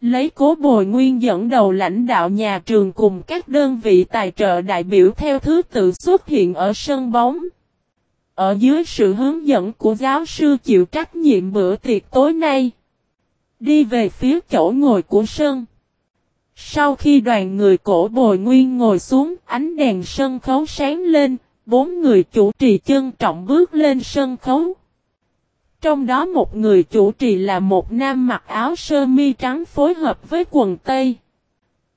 Lấy cố bồi nguyên dẫn đầu lãnh đạo nhà trường cùng các đơn vị tài trợ đại biểu theo thứ tự xuất hiện ở sân bóng. Ở dưới sự hướng dẫn của giáo sư chịu trách nhiệm bữa tiệc tối nay. Đi về phía chỗ ngồi của sân. Sau khi đoàn người cổ bồi nguyên ngồi xuống, ánh đèn sân khấu sáng lên, bốn người chủ trì chân trọng bước lên sân khấu. Trong đó một người chủ trì là một nam mặc áo sơ mi trắng phối hợp với quần tây.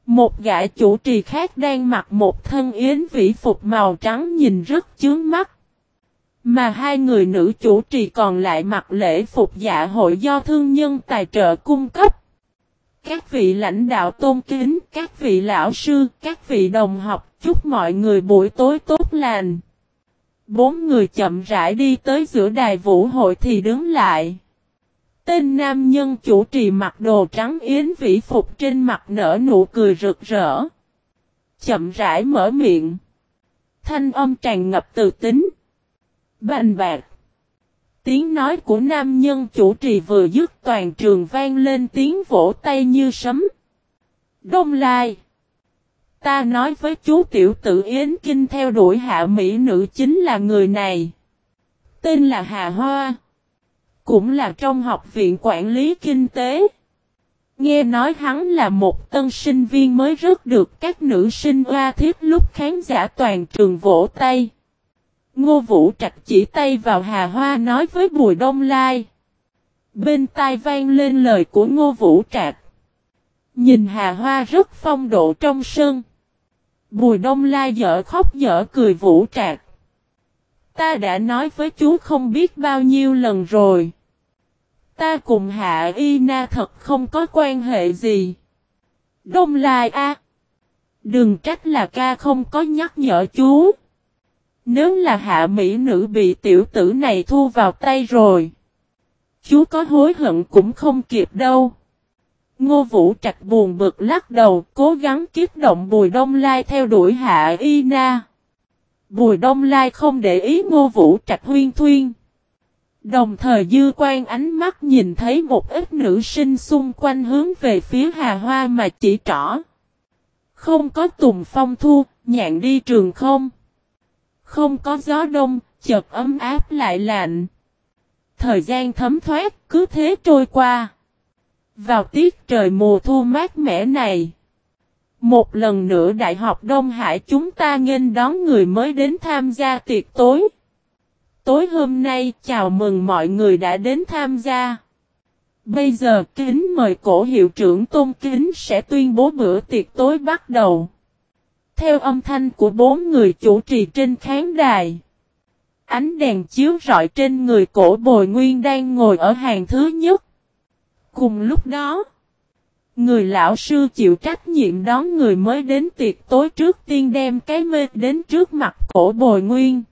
Một gã chủ trì khác đang mặc một thân yến vĩ phục màu trắng nhìn rất chướng mắt. Mà hai người nữ chủ trì còn lại mặc lễ phục dạ hội do thương nhân tài trợ cung cấp. Các vị lãnh đạo tôn kính, các vị lão sư, các vị đồng học, chúc mọi người buổi tối tốt lành. Bốn người chậm rãi đi tới giữa đài vũ hội thì đứng lại. Tên nam nhân chủ trì mặc đồ trắng yến vĩ phục trên mặt nở nụ cười rực rỡ. Chậm rãi mở miệng. Thanh âm tràn ngập từ tính. Bành bạc. Tiếng nói của nam nhân chủ trì vừa dứt toàn trường vang lên tiếng vỗ tay như sấm. Đông Lai. Ta nói với chú tiểu tử Yến Kinh theo đuổi hạ mỹ nữ chính là người này. Tên là Hà Hoa. Cũng là trong học viện quản lý kinh tế. Nghe nói hắn là một tân sinh viên mới rất được các nữ sinh oa thiết lúc khán giả toàn trường vỗ tay. Ngô Vũ Trạch chỉ tay vào Hà Hoa nói với Bùi Đông Lai. Bên tai vang lên lời của Ngô Vũ Trạch. Nhìn Hà Hoa rất phong độ trong sân. Bùi Đông Lai dở khóc dở cười Vũ trạc. Ta đã nói với chú không biết bao nhiêu lần rồi. Ta cùng Hạ Y Na thật không có quan hệ gì. Đông Lai a, Đừng trách là ca không có nhắc nhở chú. Nếu là hạ mỹ nữ bị tiểu tử này thu vào tay rồi. Chú có hối hận cũng không kịp đâu. Ngô Vũ Trạch buồn bực lắc đầu, cố gắng kiếp động Bùi Đông Lai theo đuổi Hạ Y Na. Bùi Đông Lai không để ý Ngô Vũ Trạch huyên thuyên. Đồng thời dư quan ánh mắt nhìn thấy một ít nữ sinh xung quanh hướng về phía Hà Hoa mà chỉ trỏ. Không có tùng phong thu, nhạn đi trường không. Không có gió đông, chợt ấm áp lại lạnh. Thời gian thấm thoát, cứ thế trôi qua. Vào tiết trời mùa thu mát mẻ này. Một lần nữa Đại học Đông Hải chúng ta nghênh đón người mới đến tham gia tiệc tối. Tối hôm nay, chào mừng mọi người đã đến tham gia. Bây giờ, kính mời cổ hiệu trưởng Tôn Kính sẽ tuyên bố bữa tiệc tối bắt đầu. Theo âm thanh của bốn người chủ trì trên khán đài. Ánh đèn chiếu rọi trên người cổ bồi nguyên đang ngồi ở hàng thứ nhất. Cùng lúc đó, người lão sư chịu trách nhiệm đón người mới đến tiệc tối trước tiên đem cái mê đến trước mặt cổ bồi nguyên.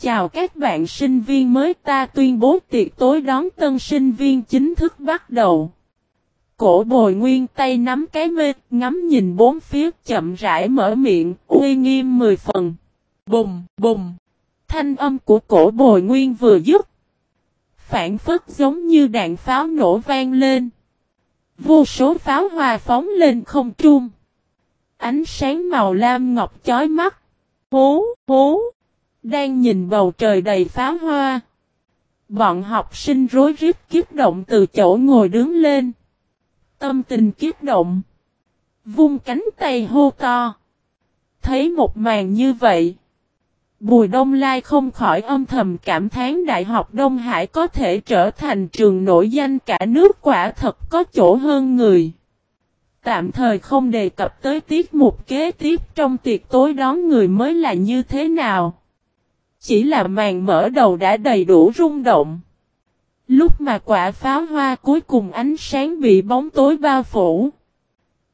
Chào các bạn sinh viên mới ta tuyên bố tiệc tối đón tân sinh viên chính thức bắt đầu. Cổ bồi nguyên tay nắm cái mê, ngắm nhìn bốn phía chậm rãi mở miệng, uy nghiêm mười phần. Bùng, bùng. Thanh âm của cổ bồi nguyên vừa dứt. Phản phất giống như đạn pháo nổ vang lên. Vô số pháo hoa phóng lên không trung. Ánh sáng màu lam ngọc chói mắt. Hú, hú. Đang nhìn bầu trời đầy pháo hoa. Bọn học sinh rối rít kiếp động từ chỗ ngồi đứng lên. Tâm tình kiếp động. Vung cánh tay hô to. Thấy một màn như vậy. Bùi Đông Lai không khỏi âm thầm cảm thán Đại học Đông Hải có thể trở thành trường nổi danh cả nước quả thật có chỗ hơn người. Tạm thời không đề cập tới tiết mục kế tiếp trong tiệc tối đón người mới là như thế nào. Chỉ là màn mở đầu đã đầy đủ rung động. Lúc mà quả pháo hoa cuối cùng ánh sáng bị bóng tối bao phủ.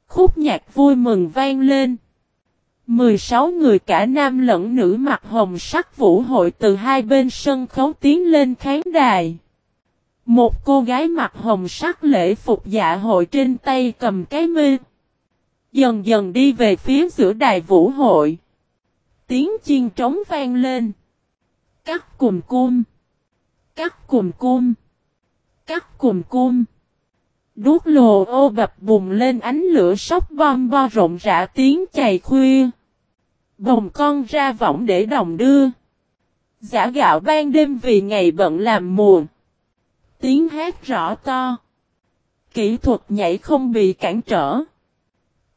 Khúc nhạc vui mừng vang lên. 16 người cả nam lẫn nữ mặc hồng sắc vũ hội từ hai bên sân khấu tiến lên khán đài. Một cô gái mặc hồng sắc lễ phục dạ hội trên tay cầm cái mê. Dần dần đi về phía giữa đài vũ hội. Tiếng chiên trống vang lên. Cắt cùng cung. Cắt cùng cung. Cắt cùng cung. Đuốc lồ ô bập bùng lên ánh lửa sóc bom bo rộng rã tiếng chày khuya. Bồng con ra võng để đồng đưa. Giả gạo ban đêm vì ngày bận làm mùa. Tiếng hát rõ to. Kỹ thuật nhảy không bị cản trở.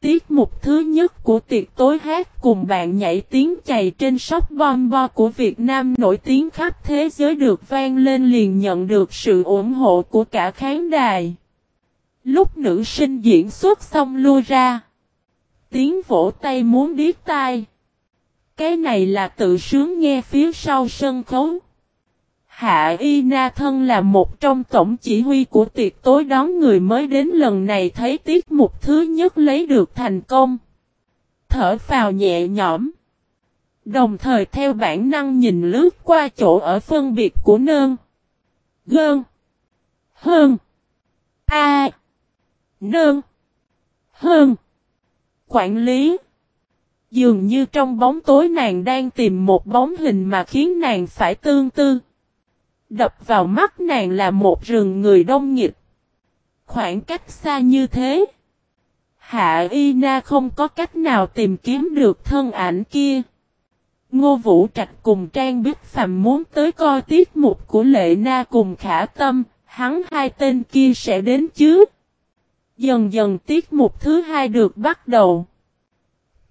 Tiết mục thứ nhất của tiệc tối hát cùng bạn nhảy tiếng chày trên sóc bom bo của Việt Nam nổi tiếng khắp thế giới được vang lên liền nhận được sự ủng hộ của cả khán đài. Lúc nữ sinh diễn xuất xong lui ra. Tiếng vỗ tay muốn điếc tai. Cái này là tự sướng nghe phía sau sân khấu. Hạ Y Na Thân là một trong tổng chỉ huy của tiệc tối đón người mới đến lần này thấy tiết mục thứ nhất lấy được thành công. Thở phào nhẹ nhõm. Đồng thời theo bản năng nhìn lướt qua chỗ ở phân biệt của nơn. Gơn. Hơn. A. Nơn. Hơn. Quản lý. Dường như trong bóng tối nàng đang tìm một bóng hình mà khiến nàng phải tương tư. Đập vào mắt nàng là một rừng người đông nghịch. Khoảng cách xa như thế. Hạ Y Na không có cách nào tìm kiếm được thân ảnh kia. Ngô Vũ Trạch cùng Trang Bích Phạm muốn tới coi tiết mục của Lệ Na cùng Khả Tâm, hắn hai tên kia sẽ đến chứ. Dần dần tiết mục thứ hai được bắt đầu.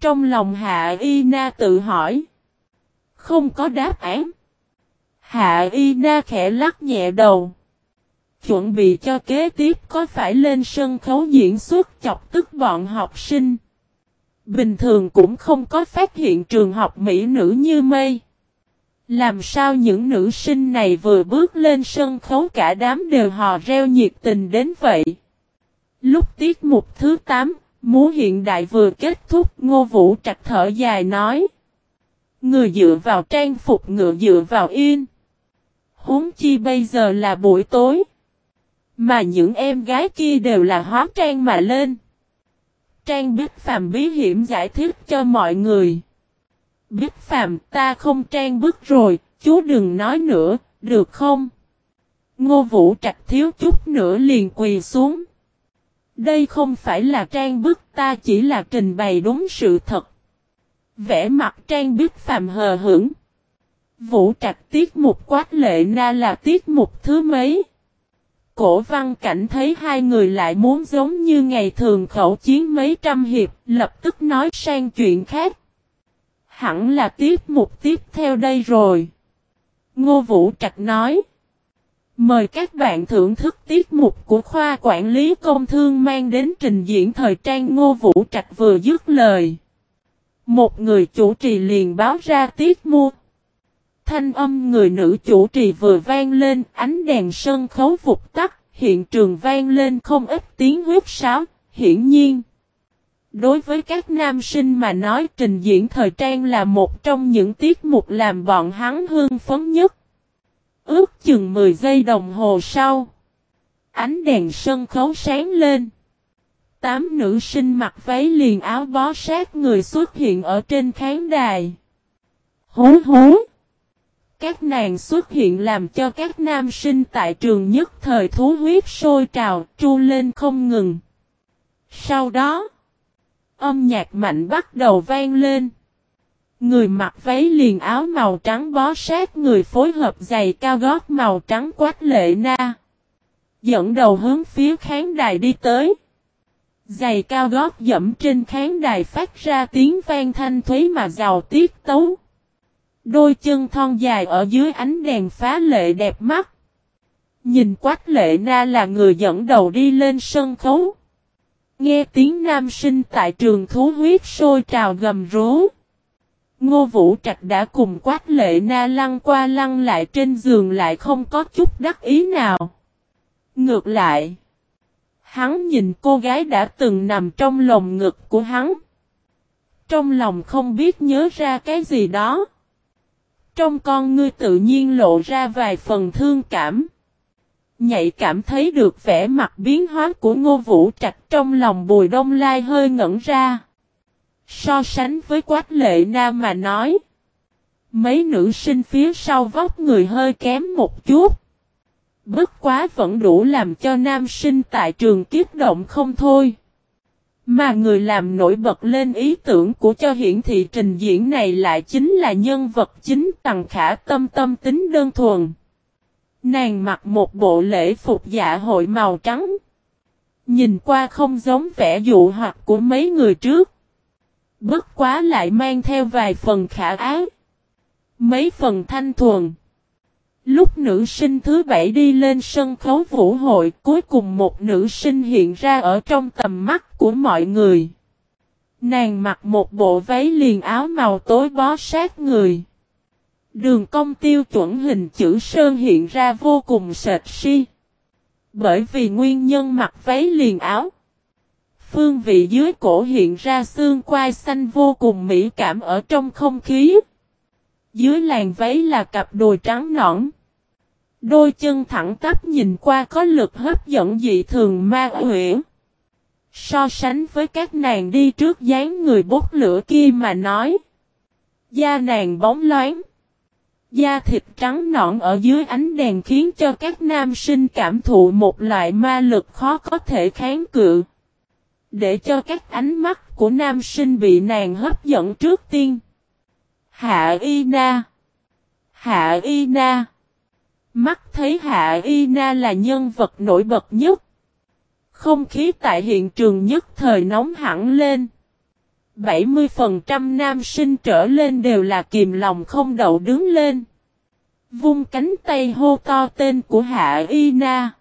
Trong lòng Hạ Y Na tự hỏi. Không có đáp án. Hạ Y Na khẽ lắc nhẹ đầu. Chuẩn bị cho kế tiếp có phải lên sân khấu diễn xuất chọc tức bọn học sinh. Bình thường cũng không có phát hiện trường học mỹ nữ như mây. Làm sao những nữ sinh này vừa bước lên sân khấu cả đám đều hò reo nhiệt tình đến vậy? Lúc tiết mục thứ 8, múa hiện đại vừa kết thúc ngô vũ trạch thở dài nói. Người dựa vào trang phục ngựa dựa vào yên. Huống chi bây giờ là buổi tối. Mà những em gái kia đều là hóa trang mà lên. Trang Bích Phạm bí hiểm giải thích cho mọi người. Bích Phạm ta không trang bức rồi, chú đừng nói nữa, được không? Ngô Vũ Trạch thiếu chút nữa liền quỳ xuống. Đây không phải là trang bức ta chỉ là trình bày đúng sự thật. Vẽ mặt trang bức Phạm hờ hững. Vũ trạch tiết mục quát lệ na là tiết mục thứ mấy. Cổ văn cảnh thấy hai người lại muốn giống như ngày thường khẩu chiến mấy trăm hiệp, lập tức nói sang chuyện khác. Hẳn là tiết mục tiếp theo đây rồi. Ngô Vũ Trạch nói. Mời các bạn thưởng thức tiết mục của khoa quản lý công thương mang đến trình diễn thời trang Ngô Vũ Trạch vừa dứt lời. Một người chủ trì liền báo ra tiết mục. Thanh âm người nữ chủ trì vừa vang lên, ánh đèn sân khấu vụt tắt, hiện trường vang lên không ít tiếng huyết sáo, hiển nhiên. Đối với các nam sinh mà nói trình diễn thời trang là một trong những tiết mục làm bọn hắn hương phấn nhất. Ước chừng 10 giây đồng hồ sau. Ánh đèn sân khấu sáng lên. Tám nữ sinh mặc váy liền áo bó sát người xuất hiện ở trên khán đài. Hú hú. Các nàng xuất hiện làm cho các nam sinh tại trường nhất thời thú huyết sôi trào, tru lên không ngừng. Sau đó, âm nhạc mạnh bắt đầu vang lên. Người mặc váy liền áo màu trắng bó sát người phối hợp giày cao gót màu trắng quát lệ na. Dẫn đầu hướng phía khán đài đi tới. Giày cao gót dẫm trên khán đài phát ra tiếng vang thanh thúy mà giàu tiết tấu. Đôi chân thon dài ở dưới ánh đèn phá lệ đẹp mắt. Nhìn quát lệ na là người dẫn đầu đi lên sân khấu. Nghe tiếng nam sinh tại trường thú huyết sôi trào gầm rú. Ngô Vũ Trạch đã cùng quát lệ na lăn qua lăn lại trên giường lại không có chút đắc ý nào. Ngược lại. Hắn nhìn cô gái đã từng nằm trong lồng ngực của hắn. Trong lòng không biết nhớ ra cái gì đó. Trong con ngươi tự nhiên lộ ra vài phần thương cảm. Nhạy cảm thấy được vẻ mặt biến hóa của ngô vũ trạch trong lòng bùi đông lai hơi ngẩn ra. So sánh với quát lệ nam mà nói. Mấy nữ sinh phía sau vóc người hơi kém một chút. Bất quá vẫn đủ làm cho nam sinh tại trường kiếp động không thôi. Mà người làm nổi bật lên ý tưởng của cho hiển thị trình diễn này lại chính là nhân vật chính tầng khả tâm tâm tính đơn thuần. Nàng mặc một bộ lễ phục dạ hội màu trắng. Nhìn qua không giống vẻ dụ hoặc của mấy người trước. Bất quá lại mang theo vài phần khả ái. Mấy phần thanh thuần. Lúc nữ sinh thứ bảy đi lên sân khấu vũ hội, cuối cùng một nữ sinh hiện ra ở trong tầm mắt của mọi người. Nàng mặc một bộ váy liền áo màu tối bó sát người. Đường cong tiêu chuẩn hình chữ sơn hiện ra vô cùng sệt si. Bởi vì nguyên nhân mặc váy liền áo. Phương vị dưới cổ hiện ra xương quai xanh vô cùng mỹ cảm ở trong không khí. Dưới làn váy là cặp đùi trắng nõn. Đôi chân thẳng tắp nhìn qua có lực hấp dẫn dị thường ma huyễn. So sánh với các nàng đi trước dáng người bốc lửa kia mà nói. Da nàng bóng loáng. Da thịt trắng nõn ở dưới ánh đèn khiến cho các nam sinh cảm thụ một loại ma lực khó có thể kháng cự. Để cho các ánh mắt của nam sinh bị nàng hấp dẫn trước tiên. Hạ Y Na Hạ Y Na Mắt thấy Hạ Y Na là nhân vật nổi bật nhất. Không khí tại hiện trường nhất thời nóng hẳn lên. 70% nam sinh trở lên đều là kìm lòng không đậu đứng lên. Vung cánh tay hô to tên của Hạ Y Na.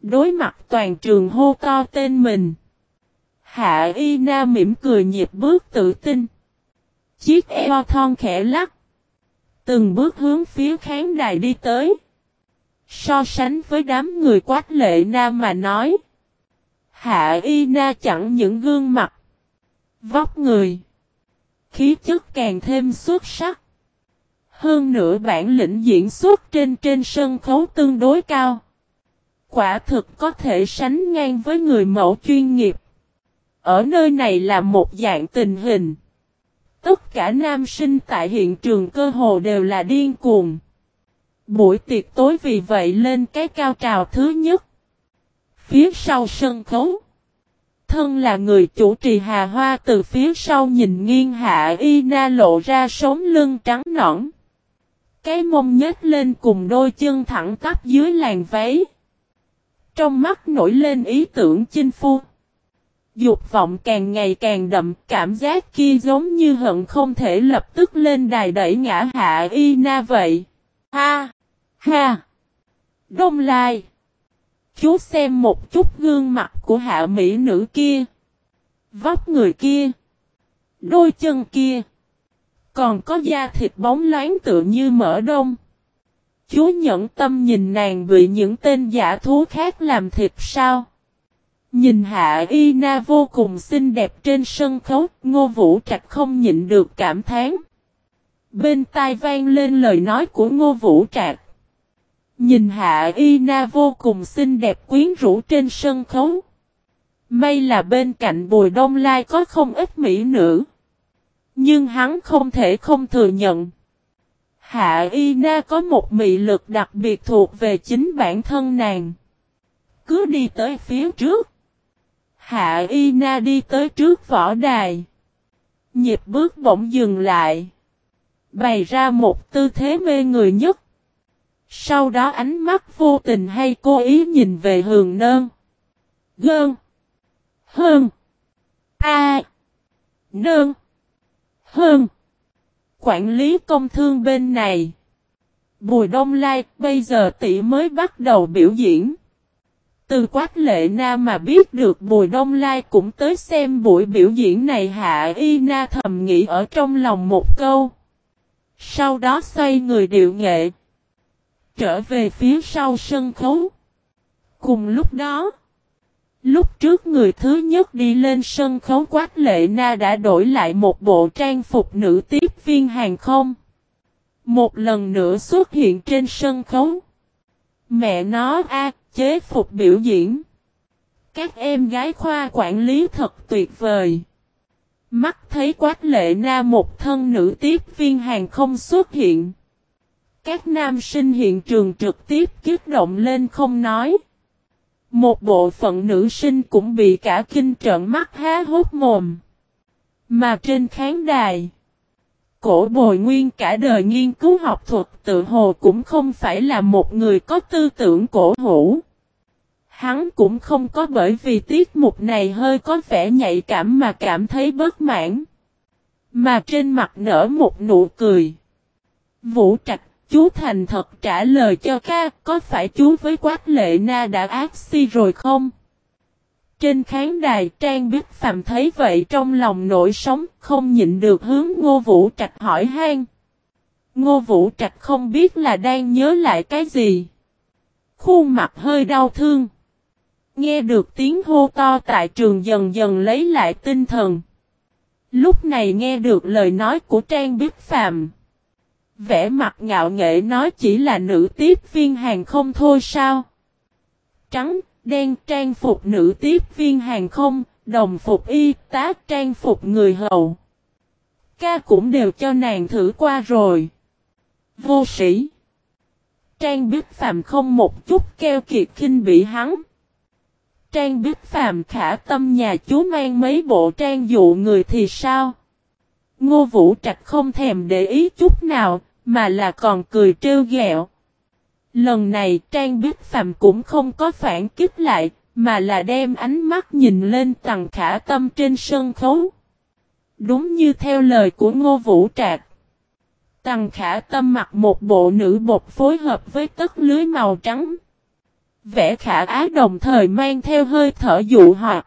Đối mặt toàn trường hô to tên mình. Hạ Y Na mỉm cười nhịp bước tự tin. Chiếc eo thon khẽ lắc. Từng bước hướng phía khán đài đi tới. So sánh với đám người quát lệ nam mà nói. Hạ y na chẳng những gương mặt. Vóc người. Khí chất càng thêm xuất sắc. Hơn nữa bản lĩnh diễn xuất trên trên sân khấu tương đối cao. Quả thực có thể sánh ngang với người mẫu chuyên nghiệp. Ở nơi này là một dạng tình hình. Tất cả nam sinh tại hiện trường cơ hồ đều là điên cuồng. Buổi tiệc tối vì vậy lên cái cao trào thứ nhất. Phía sau sân khấu. Thân là người chủ trì hà hoa từ phía sau nhìn nghiêng hạ y na lộ ra sống lưng trắng nõn. Cái mông nhếch lên cùng đôi chân thẳng tắp dưới làn váy. Trong mắt nổi lên ý tưởng chinh phu. Dục vọng càng ngày càng đậm, cảm giác kia giống như hận không thể lập tức lên đài đẩy ngã hạ y na vậy. Ha! Ha! Đông Lai! Chú xem một chút gương mặt của hạ mỹ nữ kia. Vóc người kia. Đôi chân kia. Còn có da thịt bóng loáng tựa như mỡ đông. Chú nhẫn tâm nhìn nàng bị những tên giả thú khác làm thịt sao. Nhìn Hạ Y Na vô cùng xinh đẹp trên sân khấu, Ngô Vũ Trạch không nhịn được cảm thán. Bên tai vang lên lời nói của Ngô Vũ Trạch. Nhìn Hạ Y Na vô cùng xinh đẹp quyến rũ trên sân khấu. May là bên cạnh Bùi Đông Lai có không ít mỹ nữ. Nhưng hắn không thể không thừa nhận. Hạ Y Na có một mị lực đặc biệt thuộc về chính bản thân nàng. Cứ đi tới phía trước. Hạ Y Na đi tới trước võ đài. Nhịp bước bỗng dừng lại. Bày ra một tư thế mê người nhất. Sau đó ánh mắt vô tình hay cố ý nhìn về hường nơn. Gơn. Hơn. A. Nơn. Hơn. Quản lý công thương bên này. Bùi Đông Lai, bây giờ tỷ mới bắt đầu biểu diễn. Từ quát lệ na mà biết được Bùi Đông Lai cũng tới xem buổi biểu diễn này hạ y na thầm nghĩ ở trong lòng một câu. Sau đó xoay người điệu nghệ. Trở về phía sau sân khấu. Cùng lúc đó. Lúc trước người thứ nhất đi lên sân khấu quát lệ na đã đổi lại một bộ trang phục nữ tiếp viên hàng không. Một lần nữa xuất hiện trên sân khấu. Mẹ nó a chế phục biểu diễn. Các em gái khoa quản lý thật tuyệt vời. Mắt thấy quát lệ na một thân nữ tiếp viên hàng không xuất hiện. Các nam sinh hiện trường trực tiếp kiếp động lên không nói. Một bộ phận nữ sinh cũng bị cả kinh trợn mắt há hốt mồm. Mà trên khán đài, cổ bồi nguyên cả đời nghiên cứu học thuật tự hồ cũng không phải là một người có tư tưởng cổ hủ. Hắn cũng không có bởi vì tiết mục này hơi có vẻ nhạy cảm mà cảm thấy bất mãn. Mà trên mặt nở một nụ cười. Vũ Trạch, chú thành thật trả lời cho ca, có phải chú với quát lệ na đã ác si rồi không? Trên khán đài Trang Bích Phạm thấy vậy trong lòng nổi sóng, không nhịn được hướng Ngô Vũ Trạch hỏi han. Ngô Vũ Trạch không biết là đang nhớ lại cái gì. Khuôn mặt hơi đau thương. Nghe được tiếng hô to tại trường dần dần lấy lại tinh thần. Lúc này nghe được lời nói của Trang Bích Phạm. Vẽ mặt ngạo nghệ nói chỉ là nữ tiếp viên hàng không thôi sao. Trắng, đen trang phục nữ tiếp viên hàng không, đồng phục y tá trang phục người hầu. Ca cũng đều cho nàng thử qua rồi. Vô sĩ. Trang Bích Phạm không một chút keo kiệt khinh bị hắn. Trang Bích Phạm khả tâm nhà chú mang mấy bộ trang dụ người thì sao? Ngô Vũ Trạch không thèm để ý chút nào, mà là còn cười trêu ghẹo. Lần này Trang Bích Phạm cũng không có phản kích lại, mà là đem ánh mắt nhìn lên tầng khả tâm trên sân khấu. Đúng như theo lời của Ngô Vũ Trạc. Tằng khả tâm mặc một bộ nữ bột phối hợp với tất lưới màu trắng. Vẽ khả á đồng thời mang theo hơi thở dụ hoặc.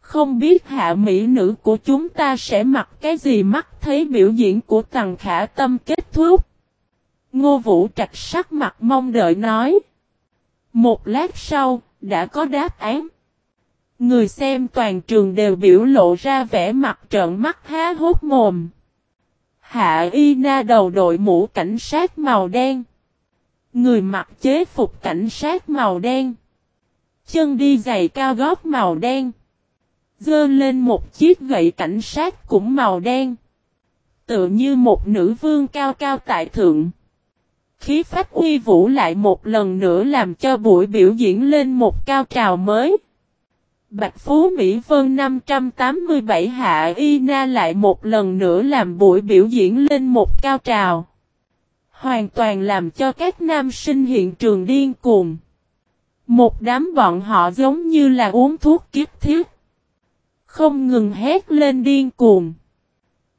Không biết hạ mỹ nữ của chúng ta sẽ mặc cái gì mắt thấy biểu diễn của tằng khả tâm kết thúc. Ngô Vũ Trạch sắc mặt mong đợi nói. Một lát sau, đã có đáp án. Người xem toàn trường đều biểu lộ ra vẻ mặt trợn mắt há hốt mồm. Hạ Y Na đầu đội mũ cảnh sát màu đen. Người mặc chế phục cảnh sát màu đen. Chân đi giày cao gót màu đen. Dơ lên một chiếc gậy cảnh sát cũng màu đen. Tự như một nữ vương cao cao tại thượng. Khí phách uy vũ lại một lần nữa làm cho buổi biểu diễn lên một cao trào mới. Bạch Phú Mỹ Vân 587 Hạ Y Na lại một lần nữa làm buổi biểu diễn lên một cao trào. Hoàn toàn làm cho các nam sinh hiện trường điên cuồng. Một đám bọn họ giống như là uống thuốc kiếp thiết. Không ngừng hét lên điên cuồng.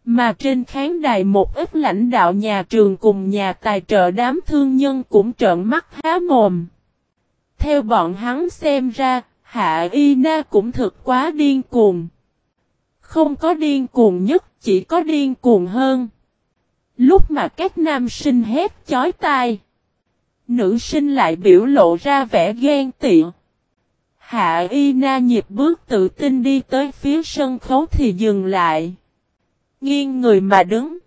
Mà trên khán đài một ít lãnh đạo nhà trường cùng nhà tài trợ đám thương nhân cũng trợn mắt há mồm. Theo bọn hắn xem ra, Hạ Y Na cũng thực quá điên cuồng. Không có điên cuồng nhất, chỉ có điên cuồng hơn. Lúc mà các nam sinh hét chói tai, nữ sinh lại biểu lộ ra vẻ ghen tị. Hạ Y Na nhịp bước tự tin đi tới phía sân khấu thì dừng lại. Nghiêng người mà đứng.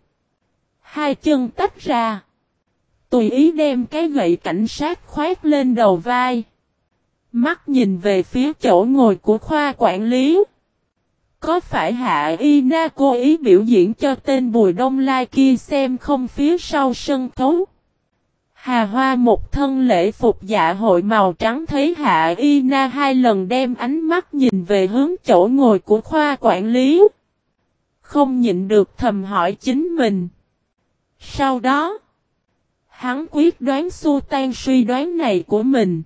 Hai chân tách ra. Tùy ý đem cái gậy cảnh sát khoét lên đầu vai. Mắt nhìn về phía chỗ ngồi của khoa quản lý. Có phải Hạ Y Na cố ý biểu diễn cho tên Bùi Đông Lai kia xem không phía sau sân khấu? Hà Hoa một thân lễ phục dạ hội màu trắng thấy Hạ Y Na hai lần đem ánh mắt nhìn về hướng chỗ ngồi của khoa quản lý. Không nhịn được thầm hỏi chính mình. Sau đó, hắn quyết đoán xua tan suy đoán này của mình.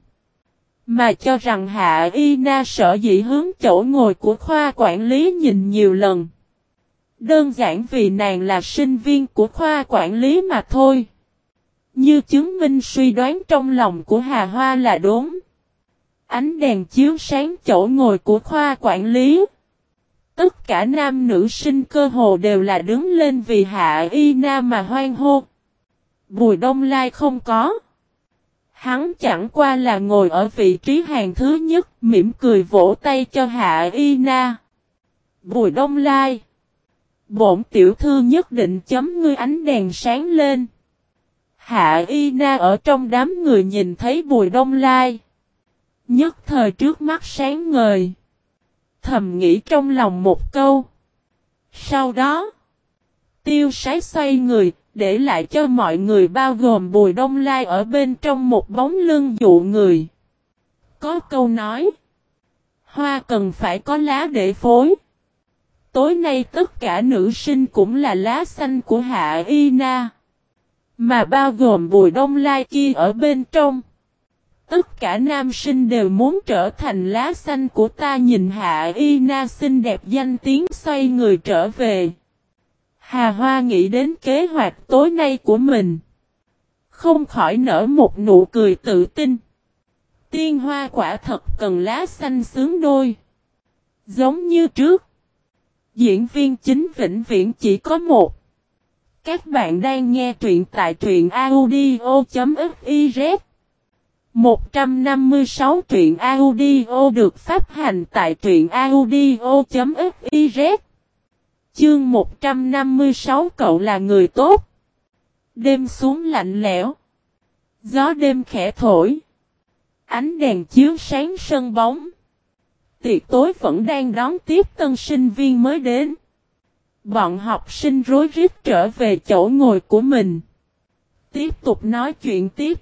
Mà cho rằng Hạ Y Na sợ dị hướng chỗ ngồi của khoa quản lý nhìn nhiều lần. Đơn giản vì nàng là sinh viên của khoa quản lý mà thôi. Như chứng minh suy đoán trong lòng của Hà Hoa là đúng. Ánh đèn chiếu sáng chỗ ngồi của khoa quản lý. Tất cả nam nữ sinh cơ hồ đều là đứng lên vì Hạ Y Na mà hoan hô. Bùi Đông Lai không có. Hắn chẳng qua là ngồi ở vị trí hàng thứ nhất, mỉm cười vỗ tay cho Hạ Y Na. Bùi Đông Lai. Bổn tiểu thư nhất định chấm ngươi ánh đèn sáng lên. Hạ Y Na ở trong đám người nhìn thấy Bùi Đông Lai. Nhất thời trước mắt sáng ngời. Thầm nghĩ trong lòng một câu. Sau đó, tiêu sái xoay người, để lại cho mọi người bao gồm Bùi Đông Lai ở bên trong một bóng lưng dụ người. Có câu nói, hoa cần phải có lá để phối. Tối nay tất cả nữ sinh cũng là lá xanh của Hạ Y Na. Mà bao gồm Bùi Đông Lai kia ở bên trong. Tất cả nam sinh đều muốn trở thành lá xanh của ta nhìn Hạ Y Na xinh đẹp danh tiếng xoay người trở về. Hà Hoa nghĩ đến kế hoạch tối nay của mình. Không khỏi nở một nụ cười tự tin. Tiên hoa quả thật cần lá xanh sướng đôi. Giống như trước. Diễn viên chính vĩnh viễn chỉ có một. Các bạn đang nghe truyện tại truyện audio.fif 156 truyện audio được phát hành tại truyện audio.fiz Chương 156 cậu là người tốt. Đêm xuống lạnh lẽo. Gió đêm khẽ thổi. Ánh đèn chiếu sáng sân bóng. Tiệc tối vẫn đang đón tiếp tân sinh viên mới đến. Bọn học sinh rối rít trở về chỗ ngồi của mình. Tiếp tục nói chuyện tiếp.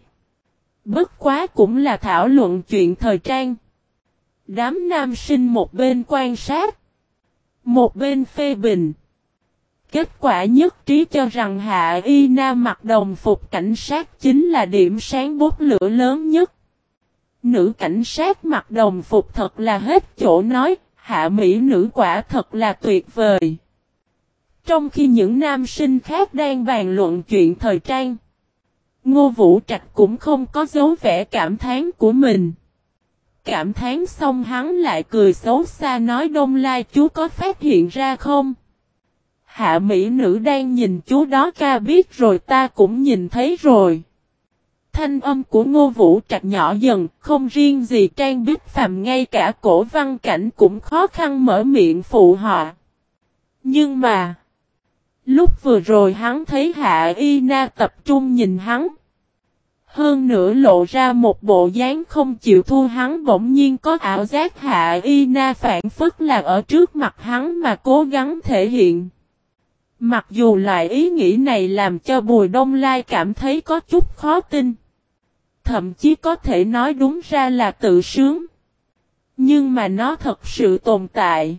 Bất quá cũng là thảo luận chuyện thời trang. Đám nam sinh một bên quan sát. Một bên phê bình. Kết quả nhất trí cho rằng Hạ Y Na mặc đồng phục cảnh sát chính là điểm sáng bút lửa lớn nhất. Nữ cảnh sát mặc đồng phục thật là hết chỗ nói, hạ mỹ nữ quả thật là tuyệt vời. Trong khi những nam sinh khác đang bàn luận chuyện thời trang, Ngô Vũ Trạch cũng không có dấu vẻ cảm thán của mình. Cảm thán xong hắn lại cười xấu xa nói Đông Lai chú có phát hiện ra không? Hạ mỹ nữ đang nhìn chú đó ca biết rồi ta cũng nhìn thấy rồi. Thanh âm của Ngô Vũ Trạch nhỏ dần, không riêng gì Trang Bích Phàm ngay cả cổ văn cảnh cũng khó khăn mở miệng phụ họ. Nhưng mà, lúc vừa rồi hắn thấy Hạ Y Na tập trung nhìn hắn. Hơn nữa lộ ra một bộ dáng không chịu thua hắn, bỗng nhiên có ảo giác Hạ Y Na phản phức là ở trước mặt hắn mà cố gắng thể hiện. Mặc dù loại ý nghĩ này làm cho Bùi Đông Lai cảm thấy có chút khó tin. Thậm chí có thể nói đúng ra là tự sướng. Nhưng mà nó thật sự tồn tại.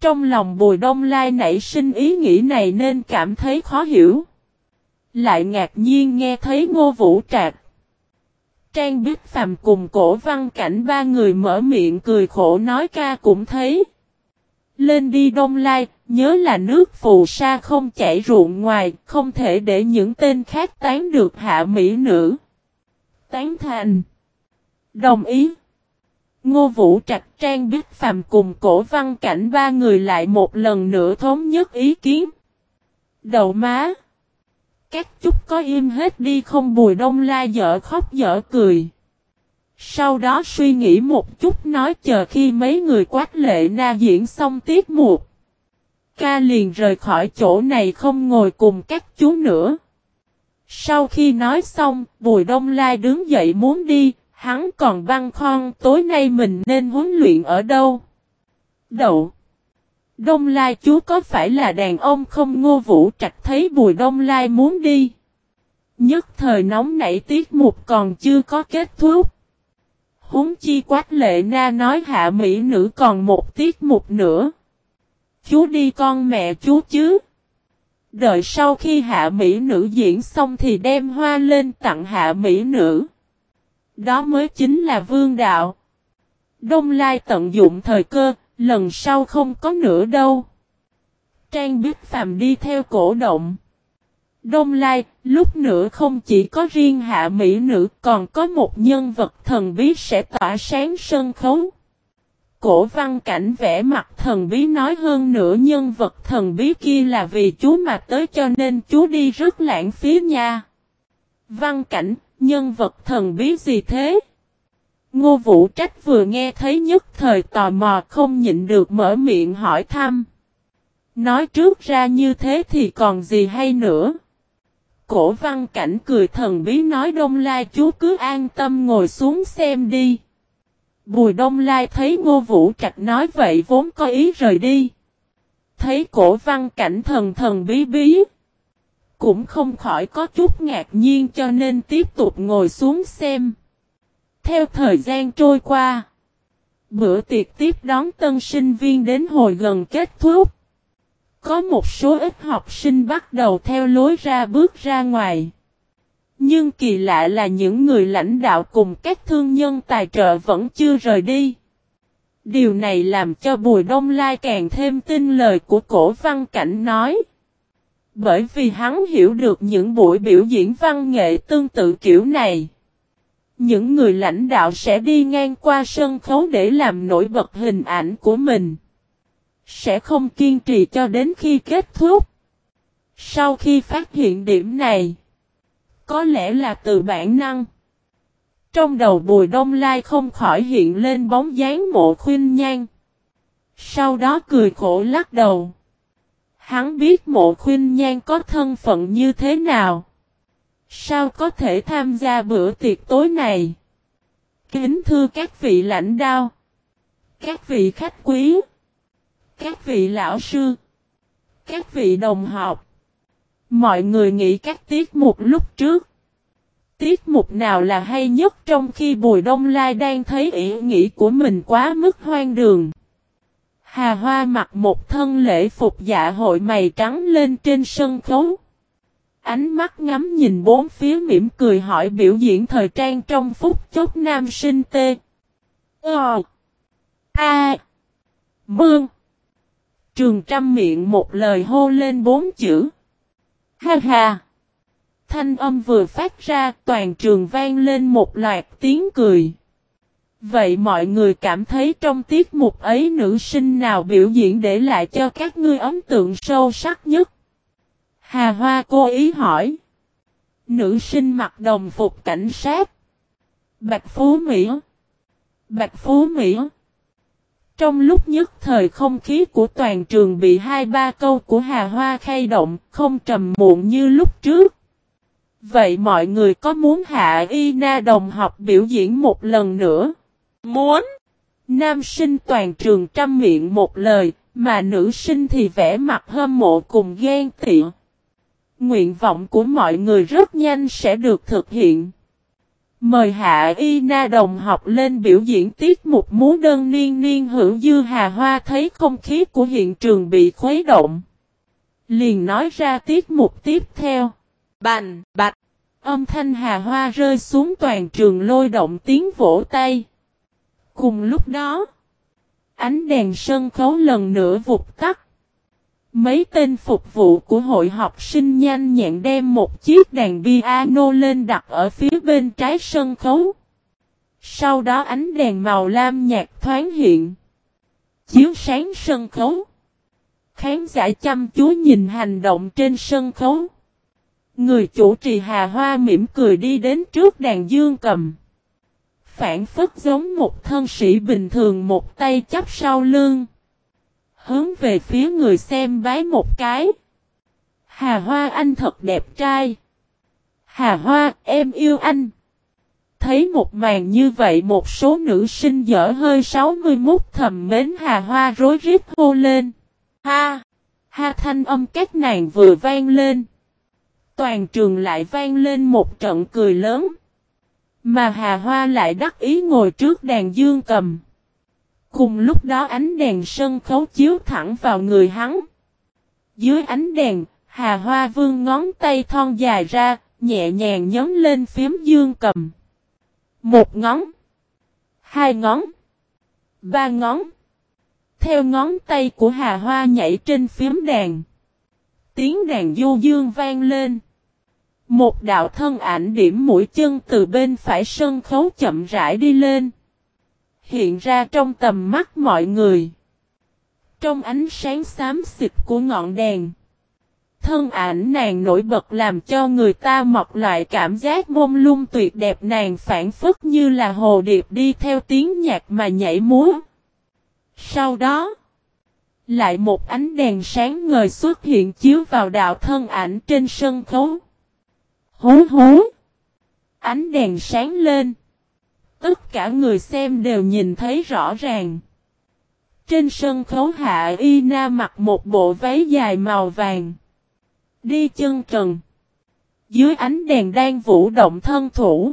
Trong lòng Bùi Đông Lai nảy sinh ý nghĩ này nên cảm thấy khó hiểu. Lại ngạc nhiên nghe thấy Ngô Vũ Trạc. Trang Bích Phàm cùng cổ văn cảnh ba người mở miệng cười khổ nói ca cũng thấy. Lên đi Đông Lai, nhớ là nước phù sa không chảy ruộng ngoài, không thể để những tên khác tán được hạ mỹ nữ. Tán thành. Đồng ý. Ngô Vũ Trạch Trang Bích Phàm cùng cổ văn cảnh ba người lại một lần nữa thống nhất ý kiến. Đầu má. Các chút có im hết đi không bùi đông la dở khóc dở cười. Sau đó suy nghĩ một chút nói chờ khi mấy người quát lệ na diễn xong tiết mục. Ca liền rời khỏi chỗ này không ngồi cùng các chú nữa. Sau khi nói xong, Bùi Đông Lai đứng dậy muốn đi, hắn còn băng khoan tối nay mình nên huấn luyện ở đâu. Đậu. Đông Lai chú có phải là đàn ông không ngô vũ trạch thấy Bùi Đông Lai muốn đi. Nhất thời nóng nảy tiết mục còn chưa có kết thúc. Húng chi quát lệ na nói hạ mỹ nữ còn một tiết mục nữa. Chú đi con mẹ chú chứ. Đợi sau khi hạ mỹ nữ diễn xong thì đem hoa lên tặng hạ mỹ nữ. Đó mới chính là vương đạo. Đông Lai tận dụng thời cơ, lần sau không có nữa đâu. Trang Bích Phàm đi theo cổ động. Đông Lai, lúc nữa không chỉ có riêng hạ mỹ nữ còn có một nhân vật thần bí sẽ tỏa sáng sân khấu. Cổ văn cảnh vẽ mặt thần bí nói hơn nữa nhân vật thần bí kia là vì chú mà tới cho nên chú đi rất lãng phí nha. Văn cảnh, nhân vật thần bí gì thế? Ngô Vũ Trách vừa nghe thấy nhất thời tò mò không nhịn được mở miệng hỏi thăm. Nói trước ra như thế thì còn gì hay nữa? Cổ văn cảnh cười thần bí nói Đông Lai chú cứ an tâm ngồi xuống xem đi. Bùi Đông Lai thấy Ngô Vũ Trạch nói vậy vốn có ý rời đi. Thấy cổ văn cảnh thần thần bí bí cũng không khỏi có chút ngạc nhiên cho nên tiếp tục ngồi xuống xem. Theo thời gian trôi qua, bữa tiệc tiếp đón tân sinh viên đến hồi gần kết thúc. Có một số ít học sinh bắt đầu theo lối ra bước ra ngoài. Nhưng kỳ lạ là những người lãnh đạo cùng các thương nhân tài trợ vẫn chưa rời đi. Điều này làm cho Bùi Đông Lai càng thêm tin lời của cổ văn cảnh nói. Bởi vì hắn hiểu được những buổi biểu diễn văn nghệ tương tự kiểu này. Những người lãnh đạo sẽ đi ngang qua sân khấu để làm nổi bật hình ảnh của mình. Sẽ không kiên trì cho đến khi kết thúc. Sau khi phát hiện điểm này, có lẽ là từ bản năng. Trong đầu Bùi Đông Lai không khỏi hiện lên bóng dáng mộ khuyên nhan. Sau đó cười khổ lắc đầu. Hắn biết mộ khuyên nhan có thân phận như thế nào. Sao có thể tham gia bữa tiệc tối này? Kính thưa các vị lãnh đạo. Các vị khách quý. Các vị lão sư. Các vị đồng học. Mọi người nghĩ các tiết mục lúc trước. Tiết mục nào là hay nhất trong khi Bùi Đông Lai đang thấy ý nghĩ của mình quá mức hoang đường. Hà Hoa mặc một thân lễ phục dạ hội mày trắng lên trên sân khấu. Ánh mắt ngắm nhìn bốn phía mỉm cười hỏi biểu diễn thời trang trong phút chốc nam sinh tê. Ờ. A. Bương. Trường trăm miệng một lời hô lên bốn chữ. Ha ha. Thanh âm vừa phát ra, toàn trường vang lên một loạt tiếng cười. Vậy mọi người cảm thấy trong tiết mục ấy nữ sinh nào biểu diễn để lại cho các ngươi ấn tượng sâu sắc nhất? Hà Hoa cố ý hỏi. Nữ sinh mặc đồng phục cảnh sát. Bạch Phú Mỹ. Bạch Phú Mỹ. Trong lúc nhất thời không khí của toàn trường bị hai ba câu của Hà Hoa khai động, không trầm muộn như lúc trước. Vậy mọi người có muốn Hạ Y Na đồng học biểu diễn một lần nữa? Muốn! Nam sinh toàn trường trăm miệng một lời, mà nữ sinh thì vẽ mặt hâm mộ cùng ghen tị. Nguyện vọng của mọi người rất nhanh sẽ được thực hiện. Mời Hạ Y Na đồng học lên biểu diễn tiết mục múa đơn niên niên hữu dư hà hoa thấy không khí của hiện trường bị khuấy động. Liền nói ra tiết mục tiếp theo. Bành, bạch. Âm thanh hà hoa rơi xuống toàn trường lôi động tiếng vỗ tay. Cùng lúc đó, ánh đèn sân khấu lần nữa vụt tắt. Mấy tên phục vụ của hội học sinh nhanh nhẹn đem một chiếc đàn piano lên đặt ở phía bên trái sân khấu. Sau đó ánh đèn màu lam nhạt thoáng hiện. Chiếu sáng sân khấu. Khán giả chăm chú nhìn hành động trên sân khấu. Người chủ trì hà hoa mỉm cười đi đến trước đàn dương cầm. Phản phất giống một thân sĩ bình thường một tay chắp sau lưng. Hướng về phía người xem bái một cái. Hà hoa anh thật đẹp trai. Hà hoa, em yêu anh. Thấy một màn như vậy một số nữ sinh dở hơi 61 thầm mến hà hoa rối rít hô lên. Ha! Ha thanh âm các nàng vừa vang lên. Toàn trường lại vang lên một trận cười lớn. Mà Hà Hoa lại đắc ý ngồi trước đàn dương cầm. Cùng lúc đó ánh đèn sân khấu chiếu thẳng vào người hắn. Dưới ánh đèn, Hà Hoa vương ngón tay thon dài ra, nhẹ nhàng nhấn lên phím dương cầm. Một ngón. Hai ngón. Ba ngón. Theo ngón tay của Hà Hoa nhảy trên phím đàn. Tiếng đàn du dương vang lên. Một đạo thân ảnh điểm mũi chân từ bên phải sân khấu chậm rãi đi lên. Hiện ra trong tầm mắt mọi người. Trong ánh sáng xám xịt của ngọn đèn. Thân ảnh nàng nổi bật làm cho người ta mọc lại cảm giác mông lung tuyệt đẹp nàng phản phức như là hồ điệp đi theo tiếng nhạc mà nhảy múa. Sau đó, lại một ánh đèn sáng ngời xuất hiện chiếu vào đạo thân ảnh trên sân khấu. Hú hú. Ánh đèn sáng lên. Tất cả người xem đều nhìn thấy rõ ràng. Trên sân khấu hạ y na mặc một bộ váy dài màu vàng. Đi chân trần. Dưới ánh đèn đang vũ động thân thủ.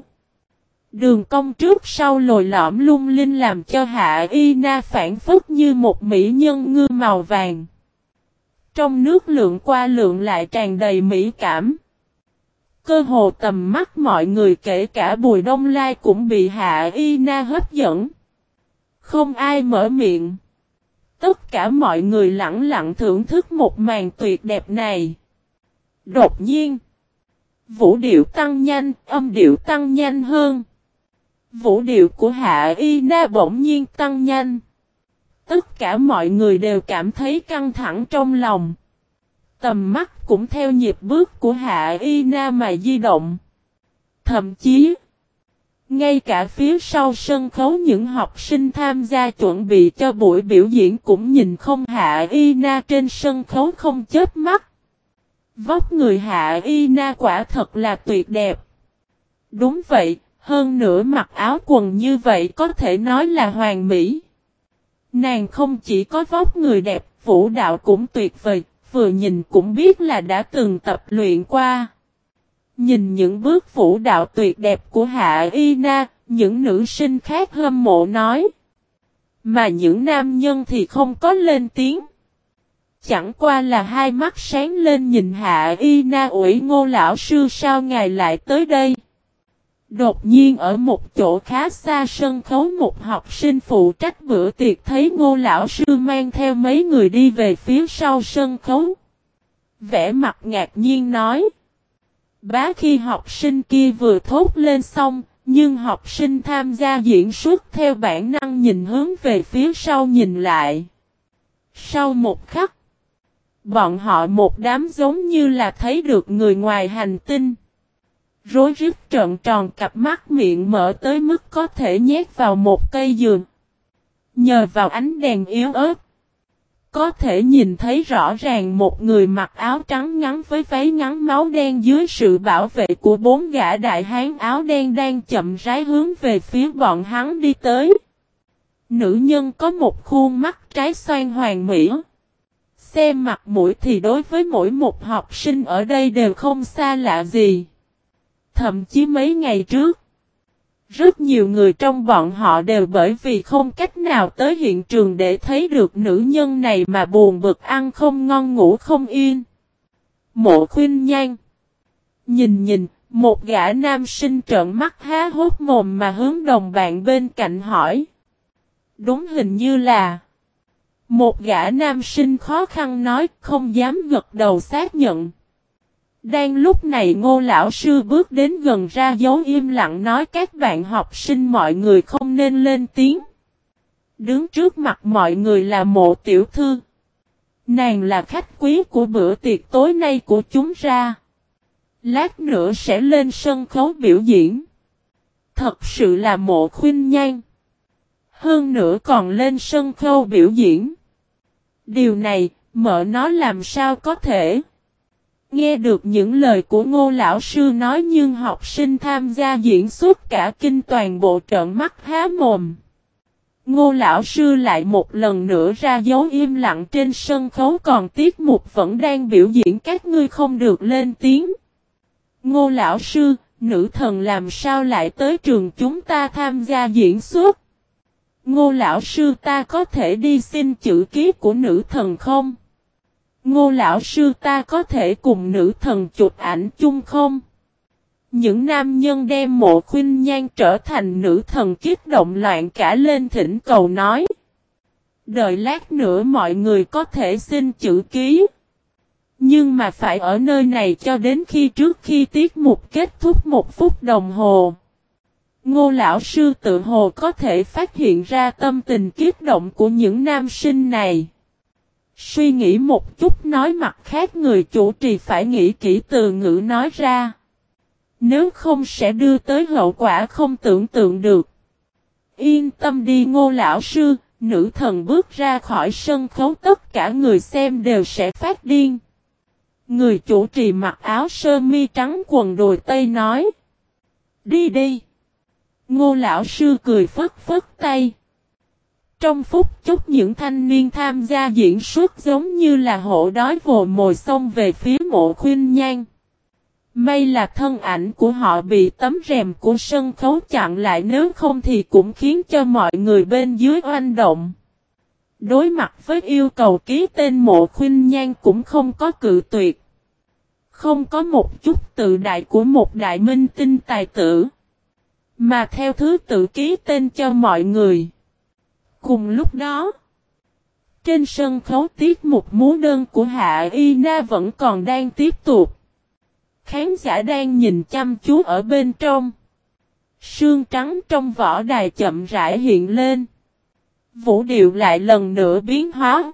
Đường cong trước sau lồi lõm lung linh làm cho Hạ Y Na phản phất như một mỹ nhân ngư màu vàng. Trong nước lượng qua lượng lại tràn đầy mỹ cảm. Cơ hồ tầm mắt mọi người kể cả Bùi Đông Lai cũng bị Hạ Y Na hấp dẫn. Không ai mở miệng. Tất cả mọi người lặng lặng thưởng thức một màn tuyệt đẹp này. Đột nhiên. Vũ điệu tăng nhanh, âm điệu tăng nhanh hơn. Vũ điệu của Hạ Y Na bỗng nhiên tăng nhanh. Tất cả mọi người đều cảm thấy căng thẳng trong lòng. Tầm mắt cũng theo nhịp bước của Hạ Y Na mà di động. Thậm chí, ngay cả phía sau sân khấu những học sinh tham gia chuẩn bị cho buổi biểu diễn cũng nhìn không Hạ Y Na trên sân khấu không chớp mắt. Vóc người Hạ Y Na quả thật là tuyệt đẹp. Đúng vậy, hơn nữa mặc áo quần như vậy có thể nói là hoàn mỹ. Nàng không chỉ có vóc người đẹp, vũ đạo cũng tuyệt vời, vừa nhìn cũng biết là đã từng tập luyện qua. Nhìn những bước vũ đạo tuyệt đẹp của Hạ Y Na, những nữ sinh khác hâm mộ nói. Mà những nam nhân thì không có lên tiếng. Chẳng qua là hai mắt sáng lên nhìn Hạ Y Na ủi ngô lão sư sao ngài lại tới đây. Đột nhiên ở một chỗ khá xa sân khấu một học sinh phụ trách bữa tiệc thấy ngô lão sư mang theo mấy người đi về phía sau sân khấu. Vẽ mặt ngạc nhiên nói. Bá khi học sinh kia vừa thốt lên xong, nhưng học sinh tham gia diễn xuất theo bản năng nhìn hướng về phía sau nhìn lại. Sau một khắc, bọn họ một đám giống như là thấy được người ngoài hành tinh. Rối rít trợn tròn cặp mắt miệng mở tới mức có thể nhét vào một cây giường. Nhờ vào ánh đèn yếu ớt. Có thể nhìn thấy rõ ràng một người mặc áo trắng ngắn với váy ngắn máu đen dưới sự bảo vệ của bốn gã đại hán áo đen đang chậm rãi hướng về phía bọn hắn đi tới. Nữ nhân có một khuôn mắt trái xoan hoàng mỹ. Xem mặt mũi thì đối với mỗi một học sinh ở đây đều không xa lạ gì. Thậm chí mấy ngày trước, rất nhiều người trong bọn họ đều bởi vì không cách nào tới hiện trường để thấy được nữ nhân này mà buồn bực ăn không ngon ngủ không yên. Mộ khuyên nhan. Nhìn nhìn, một gã nam sinh trợn mắt há hốt mồm mà hướng đồng bạn bên cạnh hỏi. Đúng hình như là một gã nam sinh khó khăn nói không dám gật đầu xác nhận. Đang lúc này ngô lão sư bước đến gần ra dấu im lặng nói các bạn học sinh mọi người không nên lên tiếng. Đứng trước mặt mọi người là mộ tiểu thư. Nàng là khách quý của bữa tiệc tối nay của chúng ra. Lát nữa sẽ lên sân khấu biểu diễn. Thật sự là mộ khuyên nhan. Hơn nữa còn lên sân khấu biểu diễn. Điều này, mợ nó làm sao có thể. Nghe được những lời của ngô lão sư nói nhưng học sinh tham gia diễn xuất cả kinh toàn bộ trợn mắt há mồm. Ngô lão sư lại một lần nữa ra dấu im lặng trên sân khấu còn tiết mục vẫn đang biểu diễn các ngươi không được lên tiếng. Ngô lão sư, nữ thần làm sao lại tới trường chúng ta tham gia diễn xuất? Ngô lão sư ta có thể đi xin chữ ký của nữ thần không? Ngô lão sư ta có thể cùng nữ thần chụp ảnh chung không? Những nam nhân đem mộ khuyên nhan trở thành nữ thần kiếp động loạn cả lên thỉnh cầu nói. Đợi lát nữa mọi người có thể xin chữ ký. Nhưng mà phải ở nơi này cho đến khi trước khi tiết mục kết thúc một phút đồng hồ. Ngô lão sư tự hồ có thể phát hiện ra tâm tình kiếp động của những nam sinh này. Suy nghĩ một chút nói mặt khác người chủ trì phải nghĩ kỹ từ ngữ nói ra. Nếu không sẽ đưa tới hậu quả không tưởng tượng được. Yên tâm đi ngô lão sư, nữ thần bước ra khỏi sân khấu tất cả người xem đều sẽ phát điên. Người chủ trì mặc áo sơ mi trắng quần đùi tây nói. Đi đi. Ngô lão sư cười phất phất tay. Trong phút chốc những thanh niên tham gia diễn xuất giống như là hộ đói vồ mồi xông về phía mộ khuyên nhan. May là thân ảnh của họ bị tấm rèm của sân khấu chặn lại nếu không thì cũng khiến cho mọi người bên dưới oanh động. Đối mặt với yêu cầu ký tên mộ khuyên nhan cũng không có cự tuyệt. Không có một chút tự đại của một đại minh tinh tài tử. Mà theo thứ tự ký tên cho mọi người. Cùng lúc đó, trên sân khấu tiết mục múa đơn của Hạ Y Na vẫn còn đang tiếp tục. Khán giả đang nhìn chăm chú ở bên trong. Sương trắng trong vỏ đài chậm rãi hiện lên. Vũ điệu lại lần nữa biến hóa.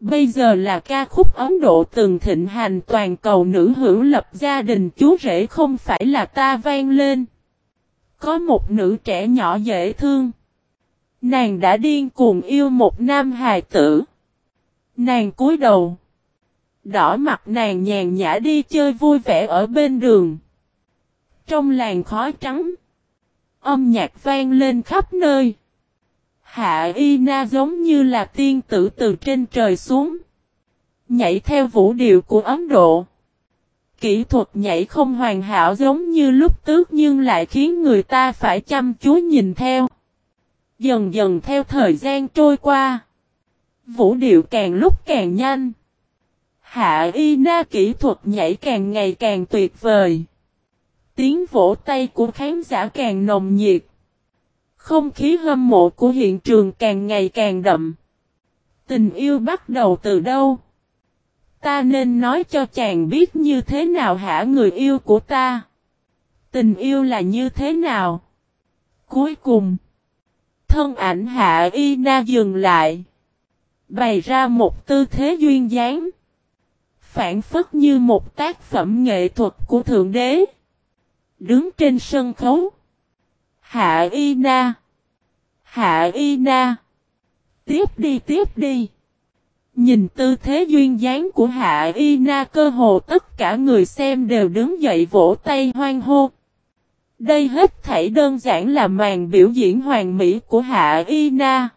Bây giờ là ca khúc Ấn Độ từng thịnh hành toàn cầu nữ hữu lập gia đình chú rể không phải là ta vang lên. Có một nữ trẻ nhỏ dễ thương. Nàng đã điên cuồng yêu một nam hài tử. Nàng cúi đầu. Đỏ mặt nàng nhàn nhã đi chơi vui vẻ ở bên đường. Trong làng khói trắng. Âm nhạc vang lên khắp nơi. Hạ Y Na giống như là tiên tử từ trên trời xuống. Nhảy theo vũ điệu của Ấn Độ. Kỹ thuật nhảy không hoàn hảo giống như lúc tước nhưng lại khiến người ta phải chăm chú nhìn theo. Dần dần theo thời gian trôi qua. Vũ điệu càng lúc càng nhanh. Hạ y na kỹ thuật nhảy càng ngày càng tuyệt vời. Tiếng vỗ tay của khán giả càng nồng nhiệt. Không khí hâm mộ của hiện trường càng ngày càng đậm. Tình yêu bắt đầu từ đâu? Ta nên nói cho chàng biết như thế nào hả người yêu của ta? Tình yêu là như thế nào? Cuối cùng, thân ảnh hạ y na dừng lại. Bày ra một tư thế duyên dáng, phản phất như một tác phẩm nghệ thuật của Thượng Đế. Đứng trên sân khấu. Hạ Y Na. Hạ Y Na. Tiếp đi tiếp đi. Nhìn tư thế duyên dáng của Hạ Y Na cơ hồ tất cả người xem đều đứng dậy vỗ tay hoan hô. Đây hết thảy đơn giản là màn biểu diễn hoàn mỹ của Hạ Y Na.